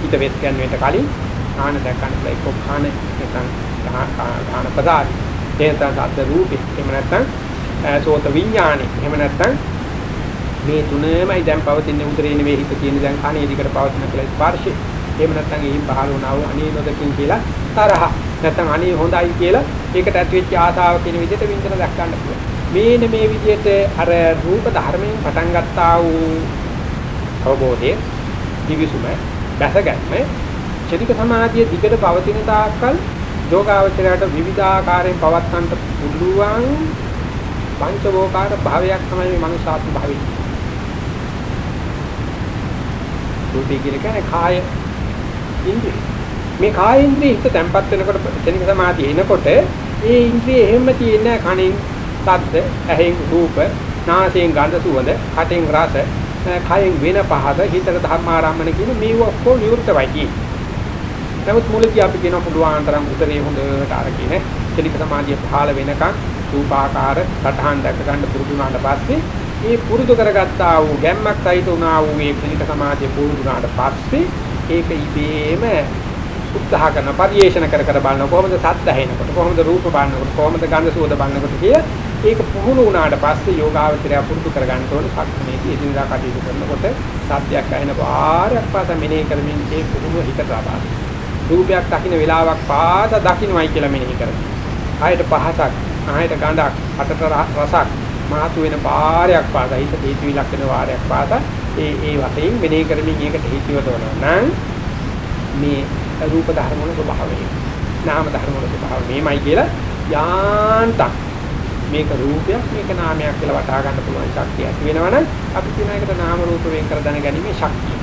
ඊට වෙස් කියන්නේට කලින් ආන දැක්කන්න බෑ එක්ක කාණ නැත්නම් කාණ පදාරි තේතන සද්ද රූපේ. එහෙම නැත්නම් සෝත විඥානෙ. එහෙම නැත්නම් මේ තුනමයි දැන් පවතින උදරේ නෙවෙයි හිත තියෙන දැන් කණේ දිකට පවතින කියලා ස්පර්ශේ. එහෙම නැත්නම් එයින් පහළ වුණා වූ අනේ නොදකින් කියලා තරහ නැත්නම් අනේ හොඳයි කියලා ඒකට ඇති වෙච්ච ආසාව කියන විදිහට විඳින දැක් ගන්න පුළුවන් මේන මේ විදිහට අර රූප ධර්මයෙන් පටන් ගත්තා වූ අවබෝධය දිවිසුම දැසගැස්ම චෛතික සමාධිය දිගට පවතින තාක්කල් යෝගාවචරයට විවිධාකාරයෙන් පවත්වන්නට පුළුවන් පංචවෝකාර භාවයක් තමයි මේ මනුෂ්‍යාත්ම භාවය. රූපී කියන්නේ කාය ඉන්ද්‍රිය. මේ කාය ඉන්ද්‍රිය හිත තැම්පත් වෙනකොට චෛතික සමාධිය එනකොට ඒ ඉන්ද්‍රිය එහෙම තියෙන කණෙන් ශබ්ද, ඇහෙන් රූප, නාසයෙන් ගඳ සුවඳ, කටෙන් රස, කයෙන් වෙන පහද, හිතට ධර්මාරම්මන කියන මේව ඔක්කොම විවෘතවයි කියන්නේ. නමුත් මුලදී අපි කියන පුළුවන් තරම් උතරේ හොඳට අරගෙන චලිත සමාධිය පහළ වෙනකන් රූපාකාර සටහන් දැක ගන්න පුරුදු වුණාට පස්සේ මේ පුරුදු කරගත්තා වූ ගැම්මක් සහිත වුණා වූ මේ චලිත සමාධිය පුරුදු වුණාට පස්සේ ඒක ඉබේම උත්සාහ කරන පරිේශන කර කර බලන කොහොමද සද්ද ඇහෙනකොට කොහොමද රූප බලනකොට කොහොමද ගන්ධ සුවඳ බලනකොට කිය ඒක පුහුණු වුණාට පස්සේ යෝගාවචරය පුරුදු කර ගන්න ඕනේ සක්මනේදී එදිනදා කටයුතු කරනකොට සද්දයක් ඇහෙන වාරයක් පාස මෙනෙහි කරමින් ඒ පුහුණුව හිතට ලබා රූපයක් දකින්න වෙලාවක් පාස දකින්නයි කියලා මෙනෙහි කරනවා. ආයත පහසක්, ආයත ගඳක්, අතට රසක් මාතු වෙන පාරයක් පාස හිත හේතු විලක් වෙන වාරයක් පාස ඒ ඒ වශයෙන් මෙනෙහි කරමින් ඒකට හේතුව තෝරනවා. නම් මේ රූප ධර්ම වල ස්වභාවය. නාම ධර්ම වල ස්වභාවය මේමයි කියලා යාන්තක් මේක රූපයක් මේක නාමයක් කියලා වටහා ගන්න පුළුවන් ශක්තිය ඇති වෙනවනම් අපි කියන එකට නාම රූප වෙන් කර දැනගැනීමේ ශක්තිය.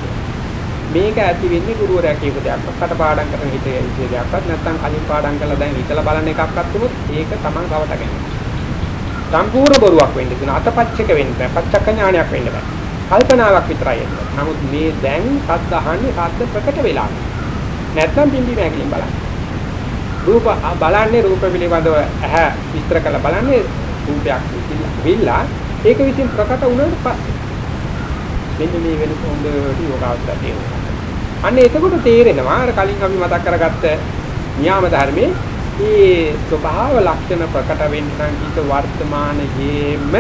මේක ඇති වෙන්නේ ගුරුවරයා කියපු දෙයක්. කට පාඩම් කරන හිතේ ඉතිරි දෙයක්වත් නැත්නම් කලින් පාඩම් කරලා දැන් හිතලා බලන එකක්වත් උනොත් ඒක Taman කවට ගැනීම. සම්පූර්ණ බොරුවක් වෙන්න තියෙන අතපච්චක වෙන්න බෑ. පච්චක ඥානයක් වෙන්න බෑ. කල්පනාවක් විතරයි එන්නේ. නමුත් මේ දැන් සද්ද අහන්නේ සද්ද ප්‍රකට වෙලා. නැත්නම් බිම්බි මෑගලින් බලන්න. රූප බලන්නේ රූප පිළිබඳව ඇහැ විස්තර කරලා බලන්නේ රූපයක් විල්ලා ඒක විසින් ප්‍රකට වුණාට පස්සේ මෙන්න මේ වෙනස හොඳට යෝගාවචරය තේරෙනවා. අන්න එතකොට තේරෙනවා අර කලින් අපි මතක් කරගත්ත න්‍යාම ධර්මයේ මේ ස්වභාව ලක්ෂණ ප්‍රකට වෙන්න නම් හිත වර්තමානයේම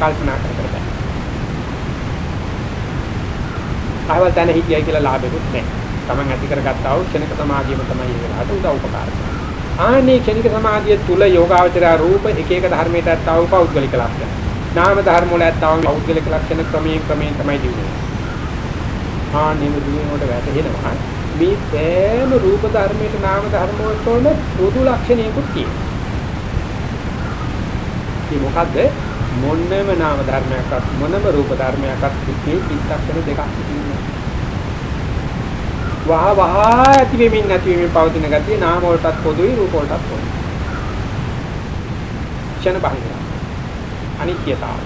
කල්පනා කර කර බෑ. ආවල් තැන හිතියයි කියලා ලාභෙකුත් නැහැ. Taman ඇති කරගත්තා වූ ක්ෂණික සමාධියම තමයි ඒ වෙලාවට උදව් උපකාර කරන්නේ. ආනේ ක්ෂණික සමාධිය තුල යෝගාවචරය රූප එක එක ධර්මයට ඇත්තව පෞද්ගලික ලක්ෂණ. නාම ධර්ම වල ඇත්තව පෞද්ගලික ලක්ෂණ ක්‍රමයෙන් ක්‍රමයෙන් තමයි දියුනේ. ආනේ මුදුනේට වැටෙනවා. මේ සෑම රූප ධර්මයක නාම ධර්ම වලටම පොදු ලක්ෂණයකුත් තියෙනවා. ඒ මොකද්ද? මොන්නම නාම ධර්මයක්වත් මොනම රූප ධර්මයක්වත් මේ චිත්තක්ෂණ දෙකක් තියෙනවා. වහ වහ ඇති වෙමින් නැති වෙමින් පවතින ගතිය නාම වලටත් පොදුයි රූප වලටත් පොදුයි. ක්ෂණ බහිර. අනිත්‍යතාව.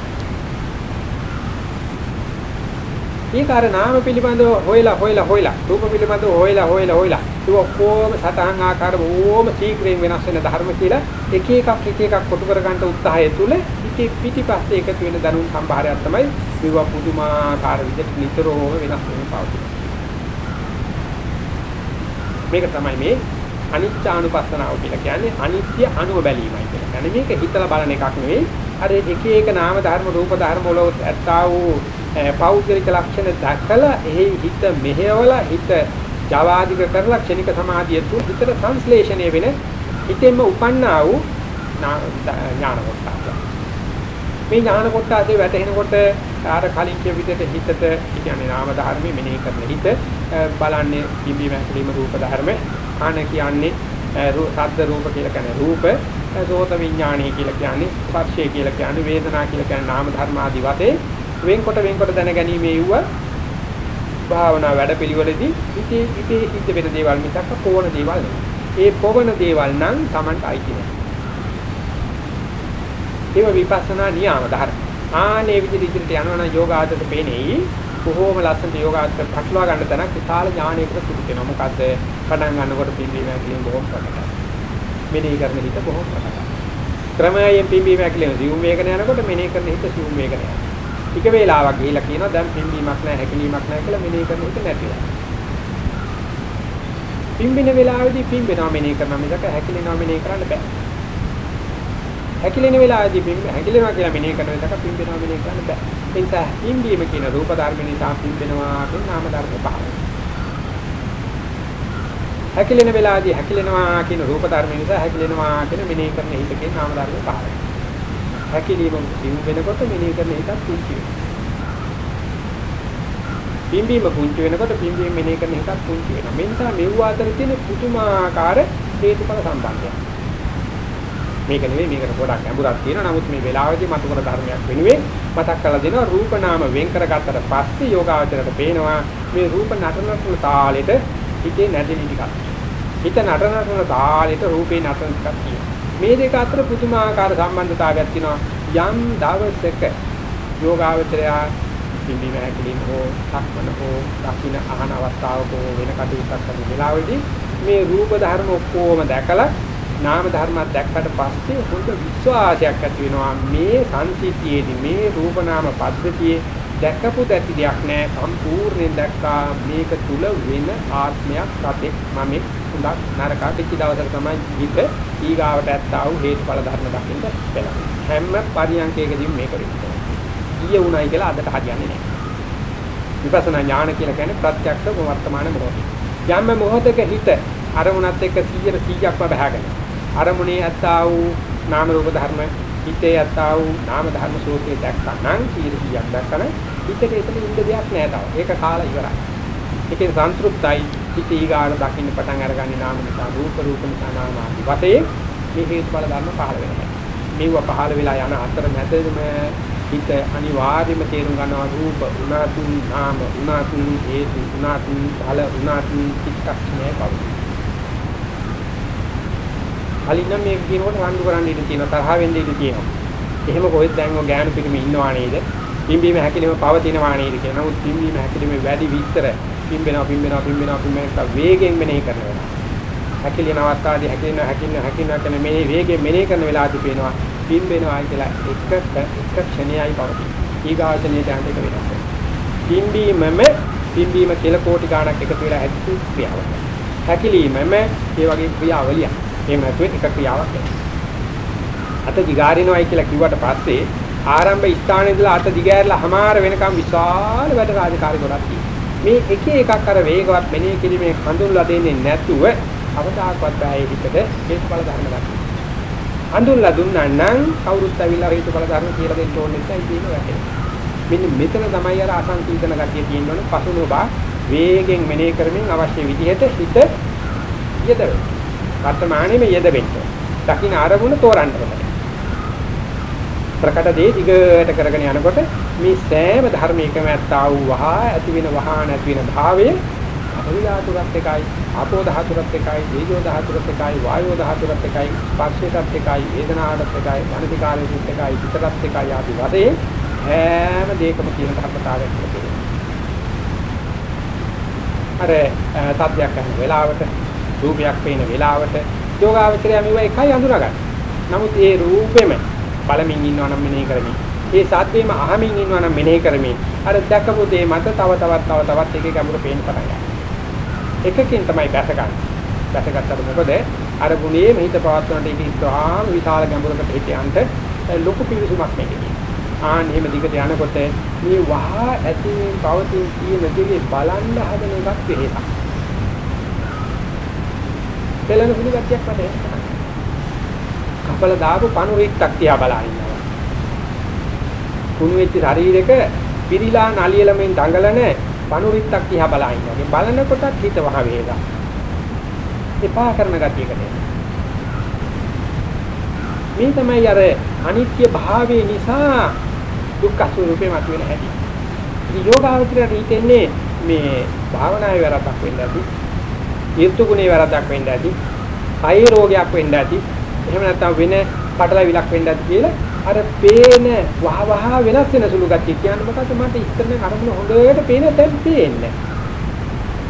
ඒක අර නාම පිළිබඳව හොයලා හොයලා හොයලා රූප පිළිබඳව හොයලා හොයලා හොයලා ඒක ඔක්කොම සතහන් ආකාර බොහොම ශීඝ්‍රයෙන් වෙනස් වෙන ධර්ම කියලා එක එකක් එක එකක් කොටු කර ගන්න උත්සාහය තුල ඉති පිටිපස්සේ එකතු වෙන දනුන් සම්භාරයක් තමයි මේවා පුදුමාකාර විදිහට නිතරම වෙනස් වෙන පාවතින. මේක තමයි මේ අනිත්‍යානුපස්සනාව කියලා කියන්නේ අනිත්‍ය අනුව බැලීමයි කියලා. يعني මේක හිතලා බලන එකක් නෙවෙයි. අර එක එක නාම ධර්ම රූප ධර්ම වල ඇත්තා වූ පෞද්ගලික ලක්ෂණ දැකලා එහි හිත මෙහෙවලා හිත ජවාදික කරලා ක්ෂණික සමාධිය තුල හිතට සංශ්ලේෂණය වෙන හිතෙන්ම උපන්නා වූ ඥාන කොටස. මේ ඥාන කොටසේ වැටෙනකොට ආර කලින් කිය විදිහට හිතට කියන්නේ නාම ධර්මයේ මෙනෙහි කරන හිත බලන්නේ බිම්බි මැකලීම රූප ධර්ම ආන කියන්නේ සද්ද රූප කියලා කියන්නේ රූප සෝත විඥානය කියලා කියන්නේ ස්පර්ශය කියලා කියන්නේ වේදනා කියලා කියන්නේ නාම ධර්ම ආදී වශයෙන් වෙන්කොට වෙන්කොට දැනගැනීමේ යුව භාවනා වැඩපිළිවෙලදී ඉතේ ඉතේ සිද්ධ වෙන දේවල් මිසක් කොවන දේවල් නෙවෙයි. ඒ කොවන දේවල් නම් Tamanට අයිති නෑ. ඒව විපස්සනා නියම ධර්ම. ආනේ විදිහට ඉදිරියට යනවා නම් යෝගාචරයට පේන්නේ බොහෝම ලස්සන යෝගාචර පටලවා ගන්න තැනක් විශාල ඥානයකට සුදු වෙනවා. මොකද පටන් ගන්නකොට පිම්බීම කියන බොහොම ප්‍රකටයි. මෙනෙහි කරන හිත බොහොම ප්‍රකටයි. ක්‍රමයෙන් පිම්බීම හැකිලිම සිවුම් වේගන යනකොට මෙනෙහි කරන හිත සිවුම් වේගන යනවා. ටික වේලාවක් ගිහිලා කියනවා දැන් පිම්බීමක් නැහැ හැකිලීමක් නැහැ කියලා මෙනෙහි කරන හිත නැතිලා. පිම්බෙන වෙලාවේදී පිම්බෙනවා මෙනෙහි කරනවා මිසක හැකිලෙනවා මෙනෙහි කරන්න බෑ. හැකිලෙන වෙලාවේදී පිම්බ හැකිලෙනවා කියලා මෙනෙහි කරන විදිහට පිම්බෙනවා මෙනෙහි කරන්න බෑ. ඒ නිසා පිම්බීම කියන රූප ධර්ම නිසා පිම්බෙනවා කියන නාම ධර්ම පහළ හැකිලෙන වෙලාවේදී හැකිලෙනවා කියන රූප ධර්ම නිසා හැකිලෙනවා කියන මෙනෙහි කරන හිතකේ නාම ධර්ම පහළ හැකිලීම සිව් වෙනකොට මෙනෙහි කරන හිතක් පුංචි වෙනවා. පිම්බීම පුංචි වෙනකොට පිම්බීම මෙනෙහි කරන හිතක් පුංචි වෙනවා. මේ නිසා මෙව්ව අතර තියෙන පුදුමාකාර හේතුඵල සම්බන්ධයක්. මේක නෙවෙයි මේකට ගොඩක් ගැඹුරක් තියෙනවා. නමුත් මේ වෙලාවේදී මතුකර ධර්මයක් වෙනුවෙන් මතක් කරලා දෙනවා රූප නාම වෙන් කරගත්තට පස්සේ යෝගාවචරයට පේනවා මේ රූප නටන තාලෙට හිතේ නැදෙලි ටිකක්. හිත නටන නටන තාලෙට රූපේ නටන ටිකක් තියෙනවා. මේ දෙක අතර පුදුමාකාර සම්බන්ධතාවයක් තියෙනවා. යම් දවසක යෝගාවචරය පිළිම හැකලින් හෝ සක්මන හෝ දකින්න අහන අවස්ථාවක වෙන කටයුත්තක් කරන වෙලාවෙදී මේ රූප ධර්ම ඔක්කොම දැකලා නාම ධර්මයක් දැක්කට පස්සේ හොඳ විශ්වාසයක් ඇති වෙනවා. මේ සංසිද්ධියේදී මේ රූප නාම පද්ධතියේ දැකපු දැති දෙයක් නෑ. සම්පූර්ණයෙන් දැක්කා. මේක තුල වෙන ආත්මයක් රටේ මම හුඟක් නරක පිටි දවසට තමයි හිත ඊගාවට ඇත්තා වූ හේතුඵල ධර්ම දකින්න බැලන හැම පරියන්කයකදීම මේක වෙනවා ඊයේ උණයි කියලා අදට හරියන්නේ නෑ. විපස්සනා ඥාන කියලා කියන්නේ ප්‍රත්‍යක්ෂ වර්තමාන මොහොතේ. යම් මොහොතක හිත අරමුණත් එක්ක 100 100ක්ම බහගෙන අරමුණේ ඇත්තා වූ නාම රූප ධර්ම හිතේ ඇත්තා වූ නාම ධර්ම සෝතේ දැක්කනම් 100ක් දැක්කම හිතේ එතන ඉන්න දෙයක් නෑ තව. ඒක කාලා ඉවරයි. ඒකෙන් සන්තුෂ්ටයි හිත ඊගාන දකින්න පටන් අරගන්නේ නාම නිසා රූප රූප නිසා නාම ආදි වශයෙන් මේ හේතුඵල ධර්ම පහළ වෙනවා. මේව පහළ වෙලා යන අතර මැදම හිත අනිවාර්යයෙන්ම තේරුම් ගන්නවා රූප උනාතුන් නාම උනාතුන් හේතු උනාතුන් ඵල උනාතුන් චිත්තක්ෂණය පවතී. කලින් නම් මේක කියනකොට රණ්ඩු කරන්න ඉඩ තියෙනවා තරහ වෙන්න ඉඩ තියෙනවා. එහෙම කොහෙද දැන් ඔය ගෑනු පිටිම ඉන්නවා නේද? පිම්බීම හැකිලිම පවතිනවා නේද කියන නමුත් පිම්බීම හැකිලිම වැඩි විස්තර පිම්බෙනවා පිම්බෙනවා පිම්බෙනවා පිම්බෙනවා වේගෙන් මෙනෙහි කරන වෙලාව. හැකිලින අවස්ථාවේදී හැකිලින හැකිලින හැකිලින කියන මේ වේගෙන් මෙනෙහි කරන වෙලාවදී පේනවා පිම්බෙනවා කියලා එක එක ක්ෂණයයි පවතී. ඊගාචනයේ දැන් එක වෙනස්. පිම්බීමම පිම්බීම කියලා කෝටි ගාණක් එකතු වෙලා ඇති ක්‍රියාවක්. හැකිලීමම ඒ වගේ ක්‍රියාවලියක්. එහෙම නැතුව එක ක්‍රියාවක් අත දිගාරිනවයි කියලා කිව්වට පස්සේ ආරම්භ ස්ථානයේ ඉඳලා අත දිගෑරලා හමාර වෙනකම් විශාල වැඩ රාජකාරී ගොඩක් තියෙනවා. මේ එක එකක් අර වේගවත් මෙනෙහි කිරීමේ හඳුන්ලා දෙන්නේ නැතුව අවදාකවත් බෑ හිතට හේතුඵල ධර්ම ගන්න. හඳුන්ලා දුන්නා නම් කවුරුත් ඇවිල්ලා හේතුඵල ධර්ම කියලා දෙන්න ඕනේ නැත්නම් ඉතින් වැටෙනවා. මෙන්න මෙතන තමයි අර අසංකීර්ණ ගතිය තියෙනවනේ පසුනෝබා වේගෙන් මෙනෙහි කරමින් අවශ්‍ය විදිහට හිත යදවෙනවා. වර්තමානයේම යෙදෙන්න. දකින්න ආරමුණ තෝරන්න ඕනේ. ප්‍රකට දේ දිගට කරගෙන යනකොට මේ සෑම ධර්මයකම ඇත්තා වූ වහා ඇති වෙන වහා නැති වෙන භාවයේ අපරි ධාතුරත් එකයි ආපෝ ධාතුරත් එකයි තේජෝ ධාතුරත් එකයි වායෝ ධාතුරත් එකයි ස්පර්ශයටත් එකයි වේදනාවටත් එකයි මනසිකාරයටත් එකයි පිටරත් එකයි ආදි වශයෙන් හැම දෙයකම තියෙන ධර්මතාවයක් තියෙනවා. අර සත්‍යයක් කරන වෙලාවට රූපයක් පේන වෙලාවට යෝගාවචරය මෙව එකයි අඳුරගන්න. නමුත් ඒ රූපෙම බලමින් ඉන්නවා නම් මෙනෙහි කරමින් ඒ සාද්දේම අහමින් ඉන්නවා නම් මෙනෙහි කරමින් අර දැකපු දේ මත තව තවත් තව තවත් එකේ ගැඹුරු පේන්න පටන් ගන්නවා. එකකින් තමයි බැස ගන්න. බැසගත්තට මොකද අර ගුණයේ මෙහිත පවත්වනට ඒක ඉස්හාම විශාල ගැඹුරකට හිතයන්ට ලොකු පිවිසුමක් මේකේ. ආන් එහෙම දිගට යනකොට මේ වහා ඇති පවතින කියන දේ බලන්න හදන එකක් වෙහෙසක්. පෙළෙන සුළු ගැටියක් මට එනවා. කපල දාපු පණු රික්තක් තියා බලා ඉන්නවා. කුණු වෙච්ච ශරීරෙක පිරිලා නලියලමින් දඟලන පණු රික්තක් තියා බලා ඉන්නවා. මේ බලනකොටත් හිත වහ වේදා. එපා කරන ගැටියකට මේ තමයි අර අනිත්‍ය භාවයේ නිසා දුක්ඛ ස්වરૂපේ මතුවෙන හැටි. ඉතින් යෝගාවචරයට හිතෙන්නේ මේ භාවනාවේ වැරද්දක් වෙන්න ඇති. ඊර්තු ගුණේ වැරද්දක් වෙන්න ඇති. කය රෝගයක් වෙන්න ඇති. එහෙම නැත්නම් වෙන පටලවිලක් වෙන්න ඇති කියලා අර පේන වහ වහ වෙනස් වෙන සුළු ගැටි කියන්නේ මොකද්ද මට ඉස්සරන අරමුණ හොඳට පේන දැන් පේන්නේ.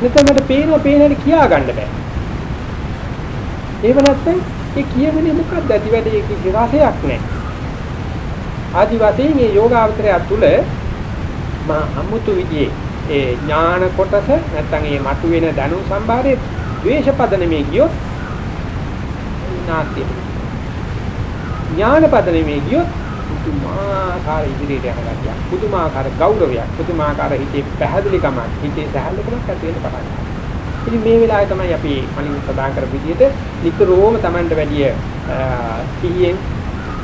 නැත්නම් මට පේනවා පේනට කියා ගන්න බෑ. ඒව නැත්නම් ඒ කියවෙන්නේ මොකක්ද? ඇතිවැඩේ කිසි රසයක් නැහැ. ආදි වශයෙන් මේ යෝගාවචරය තුළ මා අමුතු විදිහේ ඒ ඥාන කොටස නැත්නම් මේ මතුවෙන දැනුම් සම්භාරයේ ද්වේෂපද නෙමෙයි ගියොත් නාස්තිය. ඥානපද නෙමෙයි ගියොත් පුදුමාකාර ඉදිරියට යන ගතියක්. පුදුමාකාර ගෞරවයක්, පුදුමාකාර හිතේ පැහැදිලිකමක්, හිතේ සහැල්ලුකමක් ඇති වෙන්න පටන් ගන්නවා. ඉතින් මේ වෙලාවේ තමයි අපි කලින් සඳහන් කරපු විදිහට නිතරම Tamanට වැඩිය සිහියෙන්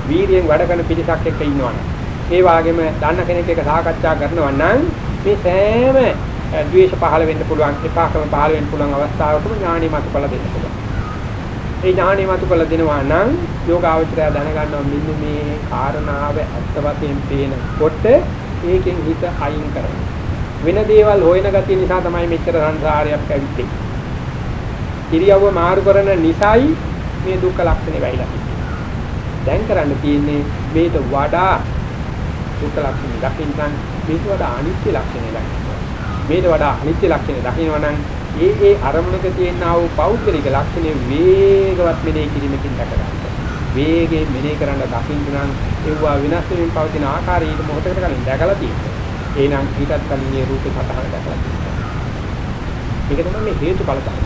වීරියෙන් වැඩ කරන පිරිසක් එක්ක ඉන්නවනේ. ඒ වගේම දන්න කෙනෙක් එක්ක සාකච්ඡා කරනවා නම් මේ සෑම ද්වේෂ පහළ වෙන්න පුළුවන්, එපාකම පහළ වෙන්න පුළුවන් අවස්ථාවකම ඥාණි මත කළ දෙන්න පුළුවන්. ඒ ඥාණි මත කළ දෙනවා නම් යෝගාවචරය දැනගන්නවා මෙන්න මේ කාරණාව ඇත්ත වශයෙන් පේනකොට ඒකෙන් හිත අයින් කරනවා. වෙන දේවල් හොයන ගතිය නිසා තමයි මෙච්චර සංසාරයක් ඇවිත්තේ. ඉරියව්ව මාරු කරන නිසායි මේ දුක්ඛ ලක්ෂණේ වෙයිලා දැන් කරන්න තියෙන්නේ මේට වඩා දුක්ඛ ලක්ෂණ දකින්න මේට වඩා අනිත්‍ය ලක්ෂණය දකින්න. මේට වඩා අනිත්‍ය ලක්ෂණය දකින්නවා නම් ඒ ඒ අරමුණක තියෙන ආ වූ පෞද්ගලික ලක්ෂණය වේගවත් මෙනෙහි කිරීමකින් දැක ගන්න. වේගයෙන් මෙනෙහි කරන්න දකින්න නම් ඒවා විනාශ වෙමින් පවතින ආකාරය ඊට මොහොතකට කලින් දැකලා තියෙනවා. එහෙනම් ඊටත් කලින් මේ රූපේ සතහන දැකලා තියෙනවා. මේක තමයි මේ හේතු බල ධර්මය.